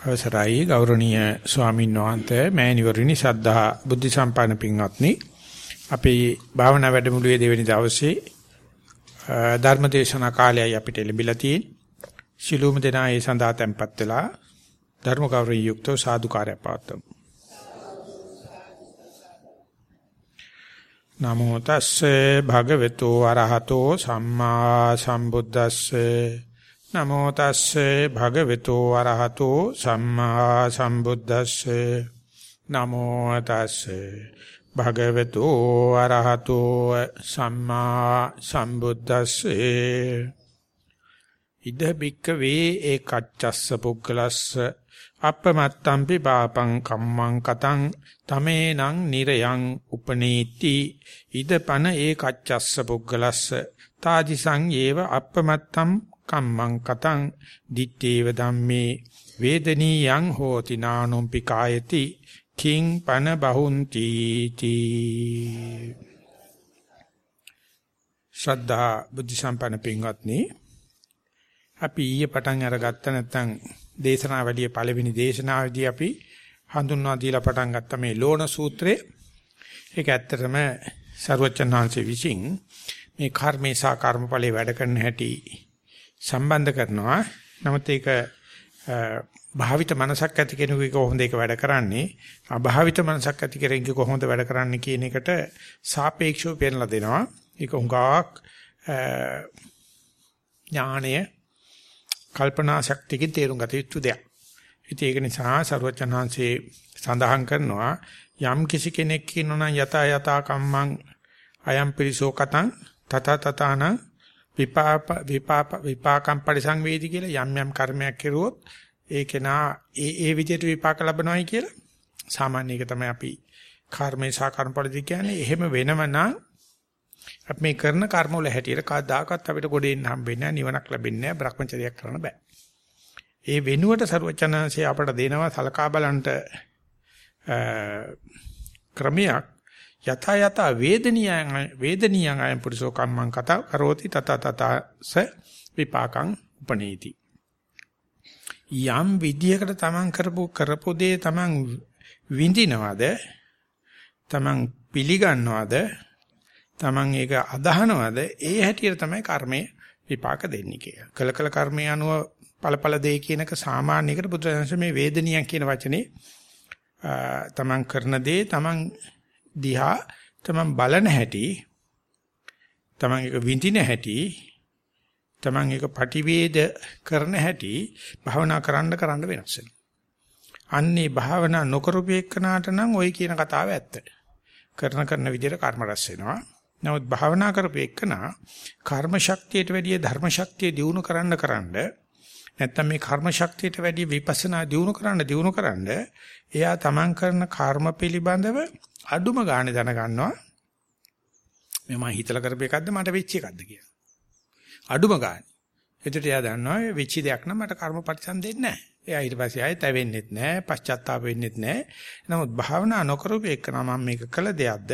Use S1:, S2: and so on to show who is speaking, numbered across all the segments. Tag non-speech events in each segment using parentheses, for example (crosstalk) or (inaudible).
S1: අවසරයි ගෞරවනීය ස්වාමීන් වහන්සේ මෑණිවරණි සද්ධා බුද්ධ සම්පන්න පින්වත්නි. අපි භාවනා වැඩමුළුවේ දෙවෙනි දවසේ ධර්ම දේශනා කාලයයි අපිට ලැබිලා තියෙන්නේ. ශිලූම දෙනා ඒ සඳහා tempත් වෙලා ධර්ම ගෞරවයෙන් යුක්තව සාදුකාරය පවත්වමු. නමෝ තස්සේ භගවතු අරහතෝ සම්මා සම්බුද්දස්සේ නමෝ තස්සේ භගවතු වරහතෝ සම්මා සම්බුද්දස්සේ. නමෝ තස්සේ භගවතු වරහතෝ සම්මා සම්බුද්දස්සේ. ඉද බික්ක වේ ඒකච්චස්ස පුග්ගලස්ස අපමත්තම්පි පාපං කම්මං කතං තමේනං නිරයං උපනීති. ඉදපන ඒකච්චස්ස පුග්ගලස්ස තාදිසං ඒව අපමත්තම් කම්මං කතං දිත්තේව ධම්මේ වේදනීයං හෝති නානුම්පි කායති කිං පන බහුන්ති තී. ශ්‍රද්ධා බුද්ධ සම්පන්න පින්වත්නි අපි ඊයේ පටන් අරගත්ත නැත්නම් දේශනාවලිය පළවෙනි දේශනාවේදී අපි හඳුන්වා දීලා පටන් ගත්ත මේ ලෝණ සූත්‍රය. ඒක ඇත්තටම සරුවචනාංශේ විසින් මේ කර්මේ සහ කර්මඵලයේ වැඩ කරන හැටි සම්බන්ධ කරනවා. නමුත් ඒක භාවිත මනසක් ඇති කෙනෙකුගේ කොහොමද ඒක වැඩ කරන්නේ? අභාවිත මනසක් ඇති කෙනෙකුගේ කොහොමද වැඩ කරන්නේ කියන එකට සාපේක්ෂව පෙන්ලා දෙනවා. ඒක උඟාක් ඥානය කල්පනා ශක්තියකින් තේරුම් ගත යුතු දෙයක්. ඉතින් ඒක නිසා සරුවචනහන්සේ සඳහන් කරනවා යම් කිසි කෙනෙක් කියනවා යත යත කම්මං අයම් පිරිසෝ කතං තත තතාන විපාප විපාප විපාකම් පරිසංවේදී කියලා යම් යම් කර්මයක් කෙරුවොත් ඒ කෙනා ඒ ඒ විදිහට විපාක ලබනවායි කියලා සාමාන්‍ය එක තමයි අපි කර්මේ සහ කර්මපරිදි කියන්නේ. එහෙම වෙනම නම් අපි මේ කරන කර්ම වල හැටියට කවදාකවත් අපිට ගොඩේන්න හම්බෙන්නේ නැහැ නිවනක් ලැබෙන්නේ නැහැ භ්‍රමචර්යයක් කරන්න බෑ. ඒ වෙනුවට ਸਰවචනanse අපට දෙනවා සලකා බලන්ට ක්‍රමයක් යත යත වේදනියං වේදනියං අයම් පුරිසෝ කම්මං කතා කරෝති තත තතස විපාකං උපනීති යම් විදියකට තමන් කරපු කරපු දේ තමන් විඳිනවද තමන් පිළිගන්නවද තමන් ඒක අදහනවද ඒ හැටියට තමයි කර්මය විපාක දෙන්නේ කියලා. කළ කළ කර්මය අනුව ඵලඵල දෙය කියනක සාමාන්‍යයකට බුදුරජාණන් මේ වේදනියන් කියන වචනේ තමන් කරන දේ තමන් දිහා තමන් බලන හැටි තමන් එක විඳින හැටි තමන් එක පටිවේද කරන හැටි භාවනා කරන්න කරන්න වෙනස් වෙනවා. අන්නේ භාවනා නොකරපු එක්කනාට නම් ওই කියන කතාව ඇත්ත. කරන කරන විදිහට කර්ම රැස් වෙනවා. නමුත් භාවනා කරපු එක්කනා කර්ම ශක්තියට වැඩිය ධර්ම ශක්තිය දියුණු කරන්න කරන්න නැත්තම් මේ කර්ම ශක්තියට වැඩිය විපස්සනා දියුණු කරන්න දියුණු කරන්න එයා තමන් කරන කර්ම පිළිබඳව අඩුම ගානේ දැනගන්නවා මම හිතලා කරපු එකක්ද මට වෙච්ච එකක්ද කියලා. අඩුම ගානේ. එතකොට එයා දන්නවා වෙච්ච දෙයක් නම් මට කර්ම ප්‍රතිසන් දෙන්නේ නැහැ. එයා ඊට පස්සේ ආයෙත් ඇවෙන්නෙත් නැහැ, පශ්චාත්තාප වෙන්නෙත් නැහැ. නමුත් භාවනා නොකරපු එක නම් මම මේක කළ දෙයක්ද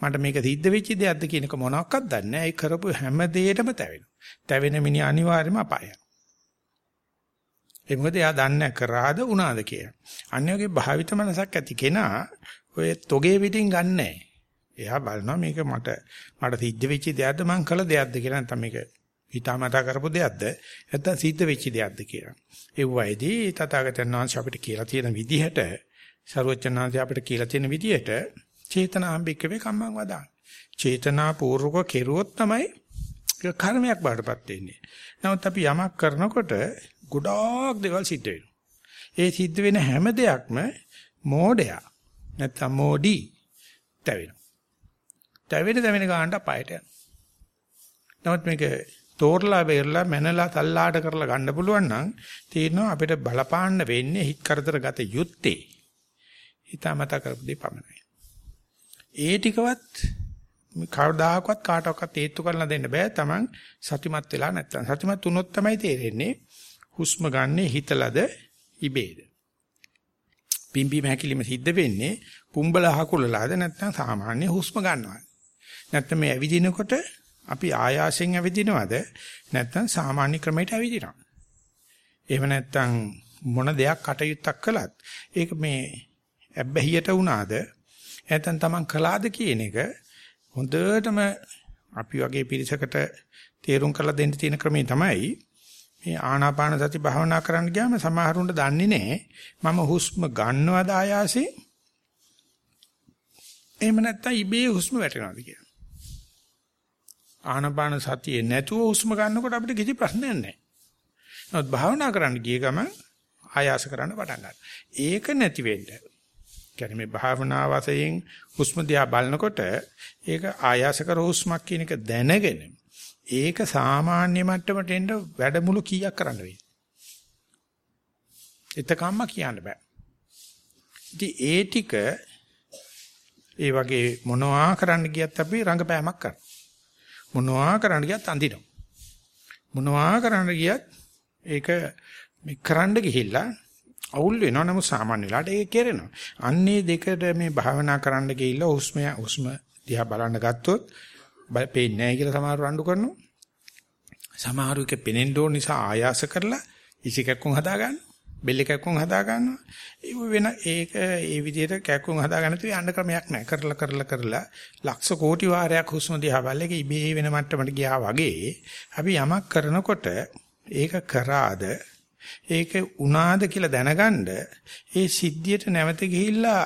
S1: මට මේක සිද්ධ වෙච්ච දෙයක්ද කියන එක මොනවක්වත් දන්නේ නැහැ. ඒ කරපු හැම දෙයකටම තැවෙනවා. තැවෙන මිනිහ අනිවාර්යයෙන්ම අපායයි. ඒ මොකද එයා දන්නේ කරාද උනාද කියලා. අන්‍යෝගේ භාවිත මනසක් ඇති කෙනා ඔය තොගේ පිටින් ගන්නෑ. එයා බලනවා මේක මට මට සිද්ධ වෙච්ච දෙයක්ද මං කළ දෙයක්ද කියලා නැත්නම් මේක හිතාමතා කරපු දෙයක්ද නැත්නම් සිද්ධ වෙච්ච දෙයක්ද කියලා. ඒ වයිදී තථාගතයන් වහන්සේ අපිට කියලා තියෙන විදිහට ਸਰවචනාංශය අපිට කියලා තියෙන විදිහට චේතනාම්බිකවේ කම්මං වදා. චේතනා පූර්වක කෙරුවොත් තමයි කර්මයක් බාටපත් වෙන්නේ. නමුත් අපි යමක් කරනකොට ගොඩාක් දේවල් සිද්ධ වෙනවා. ඒ සිද්ධ වෙන හැම දෙයක්ම මෝඩයා නැත්නම් මෝඩි තැවෙනවා. තැවෙන තැවෙන ගානට අපායට යනවා. නමුත් මේක තෝරලා බේරලා මැනලා තල්ලාට කරලා ගන්න පුළුවන් නම් තේරෙනවා අපිට බලපාන්න වෙන්නේ හිත කරදර ගත යුත්තේ. හිතාමතා කරපු දේ පමණයි. ඒ ටිකවත් කවදාකවත් කාටවත් හේතු කරලා දෙන්න බෑ. Taman සතිමත් වෙලා නැත්තම් සතිමත් වුණොත් තමයි තේරෙන්නේ හුස්ම ගන්න හිතලද ඉබේද. පිම්බීම හැකිලිම සිද්ධ වෙන්නේ පුම්බල හකුලලාද නැත්නම් සාමාන්‍ය හුස්ම ගන්නවා. නැත්නම් මේ ඇවිදිනකොට අපි ආයාසයෙන් ඇවිදිනවද නැත්නම් සාමාන්‍ය ක්‍රමයට ඇවිදිනවා. එහෙම නැත්නම් මොන දෙයක් කටයුත්තක් කළත් ඒක මේ ඇබ්බැහියට වුණාද නැත්නම් Taman කළාද කියන එක හොඳටම අපි වගේ පිරිසකට තේරුම් කරලා දෙන්න තියෙන ක්‍රමේ තමයි මේ ආනාපාන සති භාවනා කරන්න ගියාම සමහරුන්ට දන්නේ නැහැ මම හුස්ම ගන්නවද ආයාසේ එහෙම නැත්නම් ඉබේ හුස්ම වැටෙනවද කියලා. ආනාපාන සතියේ නැතුව හුස්ම ගන්නකොට අපිට කිසි ප්‍රශ්නයක් නැහැ. නමුත් භාවනා කරන්න ගිය ගමන් ආයාස කරන්න පටන් ගන්නවා. ඒක නැති වෙන්න. කියන්නේ මේ භාවනා වශයෙන් හුස්ම දිහා බලනකොට ඒක ආයාස කර හුස්මක් කියන එක දැනගෙන ඒක සාමාන්‍ය මට්ටමට එන්න වැඩමුළු කීයක් කරන්න වෙයි. එතකම්ම කියන්න බෑ. ඉතින් ඒ ටික ඒ වගේ මොනවා කරන්න ගියත් අපි රංගපෑමක් කරනවා. මොනවා කරන්න ගියත් අඳිනවා. මොනවා කරන්න ගියත් ඒක මේ කරන්න ගිහිල්ලා අවුල් වෙනවා නමුත් සාමාන්‍ය වෙලාවට ඒක කෙරෙනවා. අන්නේ දෙකට මේ භාවනා කරන්න ගිහිල්ලා හුස්ම හුස්ම දිහා බලන්න ගත්තොත් පේන්නේ නැහැ කියලා සමහරව රණ්ඩු කරනවා. සමහරව එක පෙනෙන්න ඕන නිසා ආයාස කරලා ඉසිකක්කුම් හදා ගන්නවා. බෙල් එකක්කුම් හදා ගන්නවා. ඒ වෙන ඒක ඒ විදිහට කැක්කුම් හදා ගන්න තු යන්න ක්‍රමයක් නැහැ. කරලා කරලා කරලා ලක්ෂ කෝටි වාරයක් හුස්ම දිහා බලලා ඒක ඉබේ වෙන මට්ටමට ගියා වගේ අපි යමක් කරනකොට ඒක කරාද ඒක උනාද කියලා දැනගන්න ඒ සිද්ධියට නැවත ගිහිල්ලා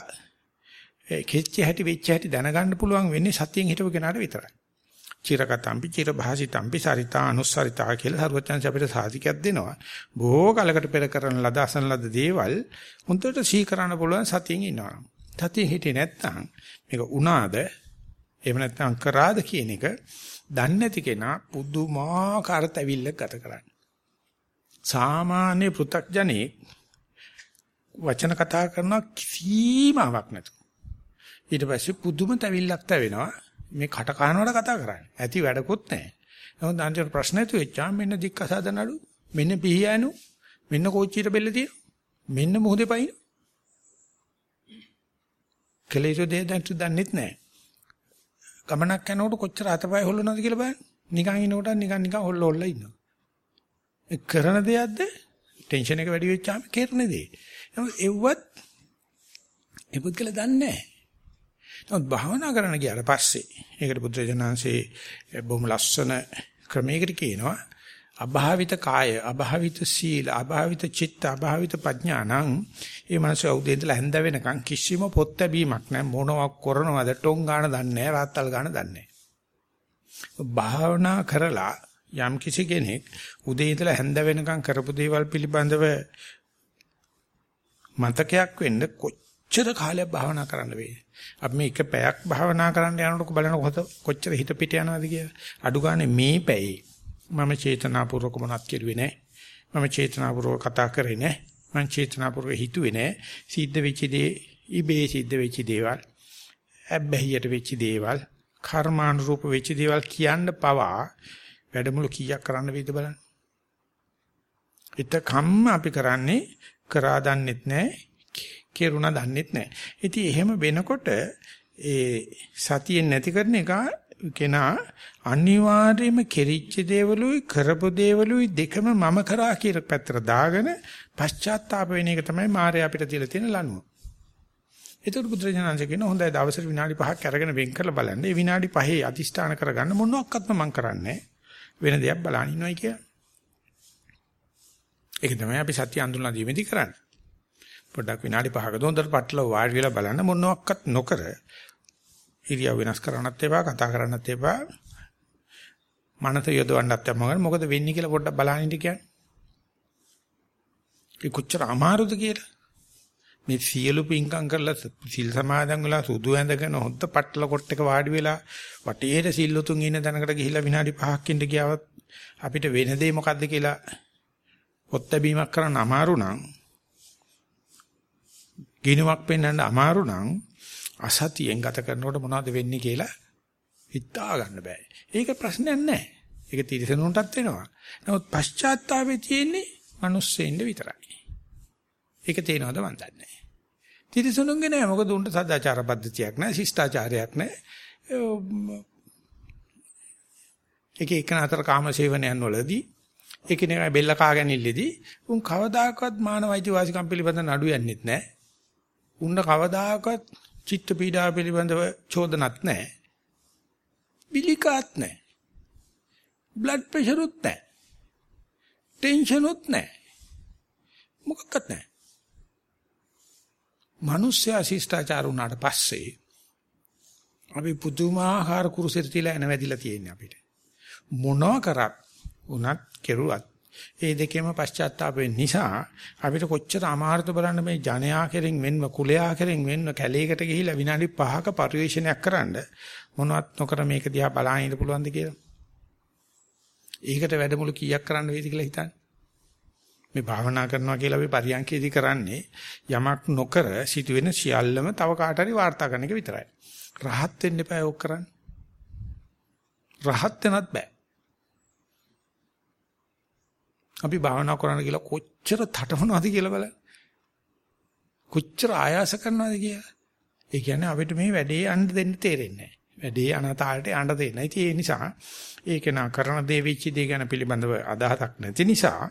S1: කෙච්ච හැටි වෙච්ච හැටි දැනගන්න පුළුවන් වෙන්නේ සතියෙන් හිටපු කෙනාට විතරයි. චිරකතම්පි චිරභාසිතම්පි සරිතා අනුස්සරිතා කියලා සරුවචන්ස අපිට සාධිකයක් දෙනවා. බොහෝ කලකට පෙර කරන ලද අසන ලද දේවල් හොඳට සී කරන්න පුළුවන් සතියෙන් ඉන්නවා. සතියෙන් හිටියේ නැත්නම් මේක උනාද එහෙම නැත්නම් කරාද කියන එක දන්නේ නැති කෙනා පුදුමාකාර තැවිල්ලක් ගත කරන්නේ. සාමාන්‍ය පෘ탁ජනේ වචන කතා කරන කිසිමාවක් නැතු. ඊට පස්සේ පුදුම තැවිල්ලක් තැවෙනවා. මේ කට කනවට කතා කරන්නේ. ඇති වැඩකුත් නැහැ. නමුත් අන්තිම ප්‍රශ්නේ තු එච්චා මෙන්න දික්කසාද නඩු මෙන්න පිහියනු මෙන්න කෝච්චියට බෙල්ල තියෙන මෙන්න මොහොතේ පයින් කලේසෝ දෙය දැන් දන්නෙත් නැහැ. ගමනක් යනකොට කොච්චර අතපය හොල්ලනවද කියලා බලන්න. නිකන් ඉනකොට නිකන් නිකන් හොල්ල හොල්ල ඉන්නවා. ඒ කරන දෙයක්ද ටෙන්ෂන් එක වැඩි වෙච්චාම කරන දේ. නමුත් එව්වත් ඒ පුද්ගල දන්නේ නැහැ. නමුත් භාවනා කරන ගියාට පස්සේ ඒකට බුදුරජාණන්සේ බොහොම ලස්සන ක්‍රමයකට කියනවා අභාවිත කාය අභාවිත සීල අභාවිත චිත්ත අභාවිත ප්‍රඥානං ඒ මනස උදේ ඉඳලා හැන්ද වෙනකන් කිසිම පොත් ලැබීමක් නැහැ මොනවක් කරනවද ටොං ගාන දන්නේ නැහැ රාත්තල් ගාන දන්නේ නැහැ භාවනා කරලා යම් කිසි කෙනෙක් උදේ ඉඳලා හැන්ද වෙනකන් කරපු දේවල් පිළිබඳව මතකයක් වෙන්න කොච්චර කාලයක් භාවනා කරන්න වේද? අපි මේ එක පැයක් භාවනා කරන්න යනකොට බලනකොට කොච්චර හිත පිට යනවද කියලා. අඩු ගානේ මේ පැයේ මම චේතනාපූර්වක මොනවත් කෙරුවේ නැහැ. මම චේතනාපූර්වක කතා කරේ නැහැ. මම චේතනාපූර්වක හිතුවේ නැහැ. සිද්ධ වෙච්ච දේ ඉබේ සිද්ධ වෙච්ච දේවල්, අබ්බැහියට වෙච්ච දේවල්, කර්මානුරූප වෙච්ච දේවල් කියන්න පවා වැඩමුළු කීයක් කරන්න වේද බලන්න. එතකම්ම අපි කරන්නේ කරා දන්නෙත් නැහැ, කෙරුණා දන්නෙත් නැහැ. ඉතින් එහෙම වෙනකොට ඒ සතියෙන් නැති කරන එක කෙනා අනිවාර්යයෙන්ම කෙරිච්ච දේවලුයි කරපු දේවලුයි දෙකම මම කරා කියලා පැත්තට දාගෙන පශ්චාත්තාප වෙන එක තමයි මායя අපිට තියලා තියෙන ලනුව. ඒතකොට බුදුරජාණන්සේ කියන හොඳයි දවසට විනාඩි 5ක් අරගෙන වෙන් කරලා බලන්න. ඒ විනාඩි 5 අදිෂ්ඨාන කරගන්න මොනවත්ක්ම මම කරන්නේ වෙන දෙයක් බලන් ඉන්නවයි කියලා. ඒක තමයි අපි සත්‍ය අඳුනලා දීමේදී කරන්නේ. පොඩ්ඩක් විනාඩි 5ක දොන්දර පටල වාඩි වෙලා බලන්න මොනවත් නොකර ඉරියව් වෙනස් කරන්නත් එපා කතා කරන්නත් එපා මනස යොදවන්නත් එපා මොකද වෙන්නේ කියලා පොඩ්ඩක් බලන්න ඉන්න කියන්නේ. ඒ කොච්චර අමාරුද කියලා. මේ සියලු පින්කම් කරලා සිල් සමාදන් වෙලා සුදු ඇඳගෙන හොද්ද පටල කොට එක වාඩි වෙලා වටේට සිල්ලුතුන් ඉන්න තැනකට ගිහිල්ලා විනාඩි 5ක් ඉඳ ගියවත් අපිට වෙන දේ මොකද්ද කියලා පොත් බැීමක් කරන්න අමාරු නම් ගිනුවක් පෙන්වන්න අමාරු නම් අසතියෙන් ගත කරනකොට මොනවද වෙන්නේ කියලා හිතා ගන්න බෑ. ඒක ප්‍රශ්නයක් නෑ. ඒක තිරසනුන්ටත් වෙනවා. නමුත් පශ්චාත්තාපේ තියෙන්නේ මිනිස්සෙින්ද විතරයි. ඒක තේනවද මන් දන්නේ නෑ. තිරසනුන්ගේ නෑ මොකද උන්ට සදාචාර පද්ධතියක් නෑ, ශිෂ්ටාචාරයක් නෑ. ඒක එක අතර කාම සේවනයන් වලදී එකිනෙකා බෙල්ල කාගෙන ඉල්ලෙදී උන් කවදාකවත් මානවයිති වාසිකම් පිළිබඳ නඩු යන්නෙත් නැහැ. උන්න කවදාකවත් චිත්ත පීඩා පිළිබඳව චෝදනත් නැහැ. බිලිකාත් නැහැ. බ්ලඩ් ප්‍රෙෂර් උත් නැහැ. ටෙන්ෂන් උත් නැහැ. මොකක්වත් නැහැ. මිනිස්සයා ශිෂ්ටාචාර වුණාට පස්සේ අපි පුදුමාකාර කුරුසෙට තියලා එන වැදිලා තියෙන්නේ අපිට. මොනවා කරත් උනත් කෙරුවත් ඒ දෙකේම පශ්චාත්තාප වෙන්න නිසා අපිට කොච්චර අමාරුද බලන්න මේ ජනයා කෙරෙන් වෙන්ව කුලයා කෙරෙන් වෙන්ව කැලේකට ගිහිලා විනාඩි 5ක පරිවේෂණයක් කරන්න මොනවත් නොකර මේක දිහා බලන්න ඉන්න පුළුවන්ද කියලා. ඒකට වැඩමුළු කීයක් කරන්න වේද කියලා හිතන්න. මේ භාවනා කරනවා කියලා අපි පරියන්කේදී කරන්නේ යමක් නොකර සිදුවෙන සියල්ලම තව කාට හරි වාර්තා කරන එක විතරයි. රහත් වෙන්න එපා ඒක කරන්න. රහත් වෙනත් බෑ. අපි භාවනා කරන්න කියලා කොච්චර තටමනවද කියලා බලන්න. කොච්චර ආයාස කරනවද කියලා. ඒ කියන්නේ අපිට මේ වැඩේ යන්න දෙන්න තේරෙන්නේ නැහැ. වැඩේ අනතාලට යන්න දෙන්න. ඉතින් ඒ නිසා ඒක නා කරන දේ වෙච්ච දේ ගැන පිළිබඳව අදහසක් නැති නිසා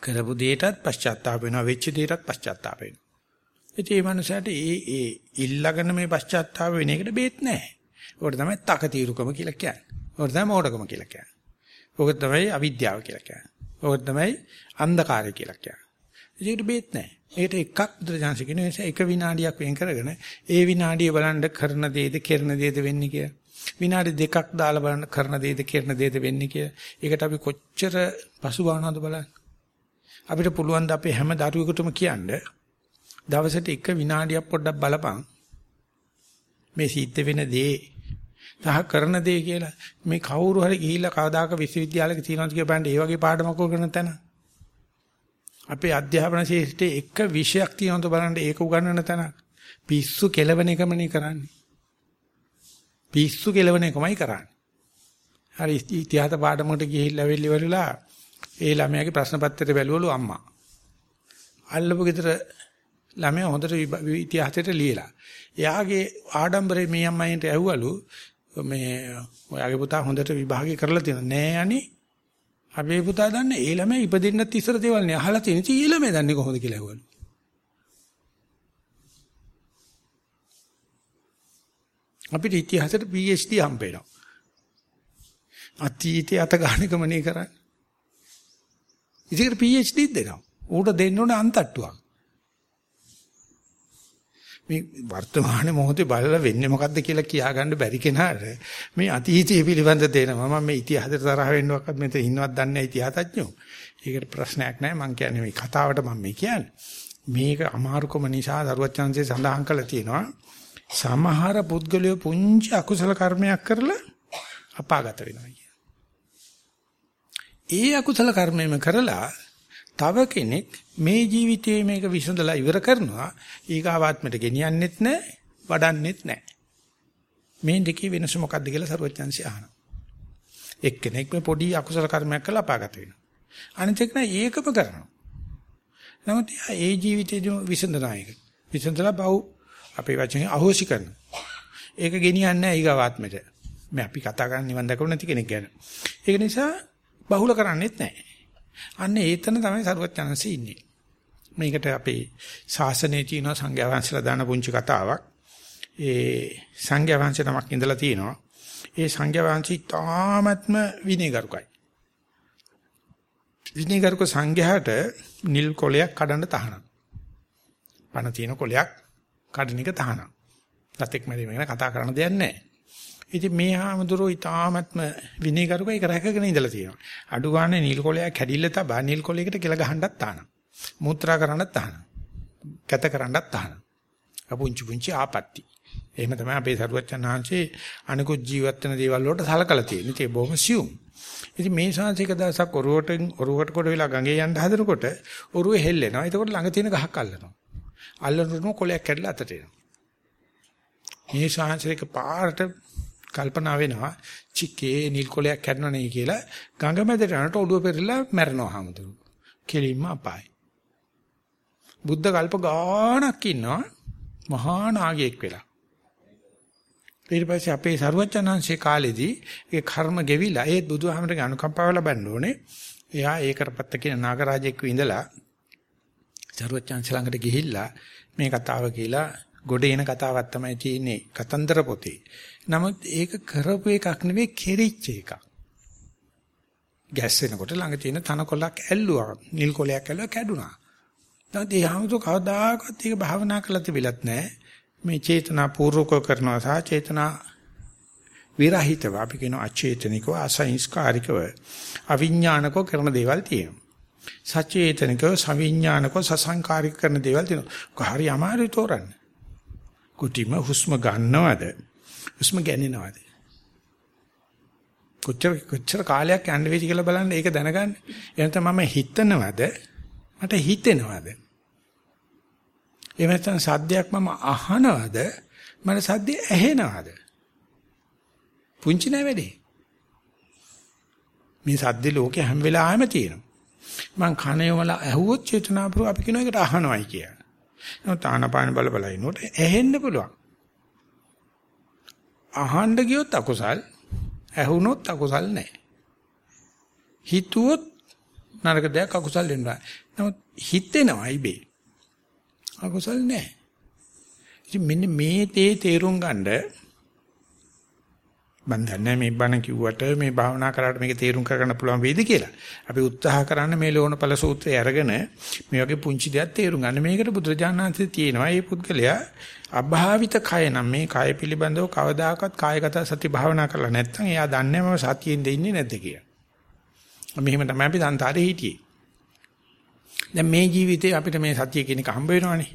S1: කරපු දෙයටත් පශ්චාත්තාප වෙනවා වෙච්ච දෙයටත් පශ්චාත්තාප වෙනවා. ඉතින් මේ මනුස්සයාට ඒ ඒ ඉල්ලගෙන මේ පශ්චාත්තාප වෙන එකට බේත් නැහැ. ඕකට තමයි තකතිරුකම කියලා කියන්නේ. ඕකට තමයි මෝඩකම කියලා කියන්නේ. ඕක තමයි අවිද්‍යාව කියලා කියන්නේ. ඕක තමයි අන්ධකාරය කියලා කියන්නේ. ඒකට බේත් නැහැ. ඒකට එකක් බුදුරජාන්සේ කියන නිසා එක විනාඩියක් වෙන් කරගෙන ඒ විනාඩිය බලන්න කරන දේද කෙරන දේද වෙන්නේ කියලා. විනාඩි දෙකක් දාලා බලන්න කරන දේද කෙරන දේද වෙන්නේ කියලා. ඒකට අපි කොච්චර පසුබානවද බලන්න. අපිට පුළුවන් ද අපේ හැම දරුවෙකුටම කියන්න දවසට එක විනාඩියක් පොඩ්ඩක් බලපන්. මේ සිද්ධ වෙන දේ සහ කරන දේ කියලා. මේ කවුරු හරි ගිහිල්ලා කවදාක විශ්වවිද්‍යාලයක තියනවාද කියලා බලන්න ඒ වගේ පාඩමක් කරන තැන. අපේ අධ්‍යාපන ශාස්ත්‍රයේ එක විෂයක් තියනවාද බලන්න ඒක උගන්වන තැන පිස්සු කෙලවණ එකමනේ කරන්නේ. පිස්සු කෙලවණ එකමයි කරන්නේ. හරි ඉතිහාස පාඩමකට ගිහිල්ලා වෙලි වලලා ඒ ළමයාගේ ප්‍රශ්න පත්‍රය බැලුවලු අම්මා. අල්ලපු ගෙදර ළමයා හොඳට ඉතිහාසයට ලියලා. එයාගේ ආඩම්බරේ මේ අම්මයින්ට ඇහුවලු මේ ඔයාගේ පුතා හොඳට විභාගය කරලා තියෙනවා. නෑ අනේ අපේ පුතා දන්නේ ඒ ළමයා ඉපදෙන්නත් ඉස්සර දේවල් නේ. අහලා තියෙන ඉතින් ඒ ළමයා දන්නේ කොහොමද කියලා ඇහුවලු. අපිට ඉතිහාසයට PhD හම්බ වෙනවා. අතීතයේ අත ගන්නකමනේ කරන්නේ. ඉතින් PhD දෙනවා. ඌට දෙන්න ඕනේ අන්තට්ටුවක්. මේ වර්තමාන මොහොතේ බලලා වෙන්නේ මොකද්ද කියලා කියාගන්න බැරි කෙනාට මේ අතීතයේ පිළිබඳ දෙනවා මම මේ ඉතිහාසයට තරහ වෙන්නවක්වත් මෙතන ඉන්නවත් දන්නේ නැහැ ඉතිහාසඥයෝ. ඒකට ප්‍රශ්නයක් නැහැ මම කියන්නේ මේ කතාවට මම මේ කියන්නේ. මේක අමාරුකම නිසා දරුවත් chance සඳහන් කරලා තියෙනවා. සමහර පුද්ගලයෝ පුංචි අකුසල කර්මයක් කරලා අපාගත වෙනවා කියන. ඒ අකුසල කර්මෙම කරලා තව කෙනෙක් මේ ජීවිතයේ මේක විසඳලා ඉවර කරනවා. ඊගාවාත්මයට ගෙනියන්නෙත් නැහැ වඩන්නෙත් නැහැ මේ දෙකේ වෙනස මොකක්ද කියලා සරුවචන්සි අහනවා. එක්කෙනෙක් මේ පොඩි අකුසල කර්මයක් කළා අපාගත වෙනවා. අනිත් එක නෑ ඒකම කරනවා. නමුත් ඒ ජීවිතේදී විසඳනා එක විසඳලා බහුව අපේ වචනේ අහෝසි කරනවා. ඒක ගෙනියන්නේ නැහැ ඊගාවාත්මයට මේ අපි කතා කරන්නේ නිවන් දකව නැති කෙනෙක් ගැන. ඒක නිසා බහුල කරන්නේත් නැහැ අන්න ඒතන තමයි සරුවත් chance ඉන්නේ. මේකට අපේ ශාසනයේ තියෙන සංඝයා වහන්සේලා දාන පුංචි කතාවක්. ඒ සංඝයා වහන්සේ නමක් ඉඳලා තියෙනවා. ඒ සංඝයා වහන්සේ තාමත්ම විනයගරුකයි. විනයගරුක සංඝයාට නිල් කොලයක් කඩන්න තහනම්. පණ තියෙන කොලයක් කඩන එක තහනම්. සතෙක් මැරීම ගැන කතා කරන්න දෙයක් නැහැ. ඉතින් මේ හාමුදුරුවෝ ඊටාත්ම විනයගරුක ඒක රැකගෙන ඉඳලා තියෙනවා. අඩු ගන්න නිල් කොලයක් කැඩිල්ල තබා නිල් කොලයකට කෙල ගහන්නත් තාන. මුත්‍රා කරන්නත් තාන. කැත කරන්නත් තාන. අපුංචි පුංචි ආපත්‍ති. එහෙම තමයි අපේ සරුවච්චන් ආංශේ අනිකුත් ජීවත් වෙන දේවල් වලට සලකලා තියෙන්නේ. ඒක බොහොම සියුම්. ඉතින් මේ ශාන්තික දවසක් ඔරුවට ඔරුවට කොට වෙලා ගඟේ යන්න හදනකොට ඔරුවේ හෙල්ලෙනවා. එතකොට ළඟ තියෙන ගහක් අල්ලනවා. අල්ලනකොට කොලයක් කැඩලා අතට එනවා. මේ ශාන්තික පාරට කල්පනා වෙනවා චිකේ නිල් කොලයක් කැඩනවා නේ කියලා ගඟ මැදට යනට ඔළුව පෙරලා මැරෙනවා හැමතුරු. කෙලින්ම අපායි. බුද්ධ කල්ප ගාණක් ඉන්නවා මහා නාගයෙක් වෙලා. ඊට පස්සේ අපේ සරුවචනංශේ කාලෙදී ඒ කර්ම ගෙවිලා ඒ බුදුහාමරගේ අනුකම්පාව ලබන්න ඕනේ. එයා ඒකරපත්ත කියන නාගරාජෙක් විඳලා සරුවච්චන්ස ළඟට ගිහිල්ලා මේ කතාව කියලා ගොඩ එන කතාවක් තමයි තියෙන්නේ කතන්දර පොතේ. නමුත් ඒක කරපු එකක් නෙවෙයි කෙරිච්ච එකක්. ගැස් වෙනකොට ළඟ තියෙන තනකොළක් ඇල්ලුවා. නිල් කොළයක් ඇල්ලුවා කැඩුනා. නැත්නම් ඒ හැමතු කවදාකවත් ඒක භාවනා කරලා තිබිලත් නැහැ. මේ චේතනා පූර්වක කරනවා සහ චේතනා විරහිතව අපි කියන අචේතනිකව අසංස්කාරිකව අවිඥානිකව කරන දේවල් තියෙනවා. සචේතනිකව සවිඥානිකව සසංකාරික කරන දේවල් තියෙනවා. හරි අමාරුයි තෝරන්න. කුටිම හුස්ම ගන්නවද? හුස්ම ගැනිනවද? කොච්චර කොච්චර කාලයක් යන්න වෙයිද කියලා බලන්න ඒක දැනගන්න. එහෙනම් මම හිතනවද? මට හිතෙනවද? එහෙම නැත්නම් සද්දයක් මම අහනවද? මට සද්දය ඇහෙනවද? පුංචි නෑ වැඩේ. මේ සද්ද ලෝකේ හැම වෙලාවෙම තියෙනවා. මං කනේ වල ඇහුවොත් චේතනාපුර අපි කියන එකට අහනවයි කියලා. නමුත් ආනපාන බල බල ඉන්නකොට ඇහෙන්න පුළුවන්. අහන්න ගියොත් අකුසල් ඇහුනොත් අකුසල් නැහැ. හිතුවොත් නරක දෙයක් අකුසල් වෙනවා. නමුත් හිතෙනවයි බේ. අකුසල් නැහැ. ඉතින් මෙන්න මේ තේ තේරුම් ගන්න මම දන්නේ මේ බණ කිව්වට මේ භාවනා කරාට මේක තේරුම් කරගන්න පුළුවන් වේද කියලා. අපි උත්සාහ කරන්න මේ ලෝණපල සූත්‍රය අරගෙන මේ වගේ පුංචි දෙයක් තේරුම් ගන්න. මේකට බුදුරජාණන්සේ තියෙනවා. මේ පුද්ගලයා අභාවිත කය නම් මේ කය පිළිබඳව කවදාකවත් කායගත සති භාවනා කරලා නැත්නම් එයා දන්නේ මම සතියෙන් දෙන්නේ නැද්ද කියලා. මෙහෙම තමයි අපි සංසාරේ හිටියේ. දැන් මේ ජීවිතේ අපිට මේ සතිය කියන එක හම්බ වෙනවනේ.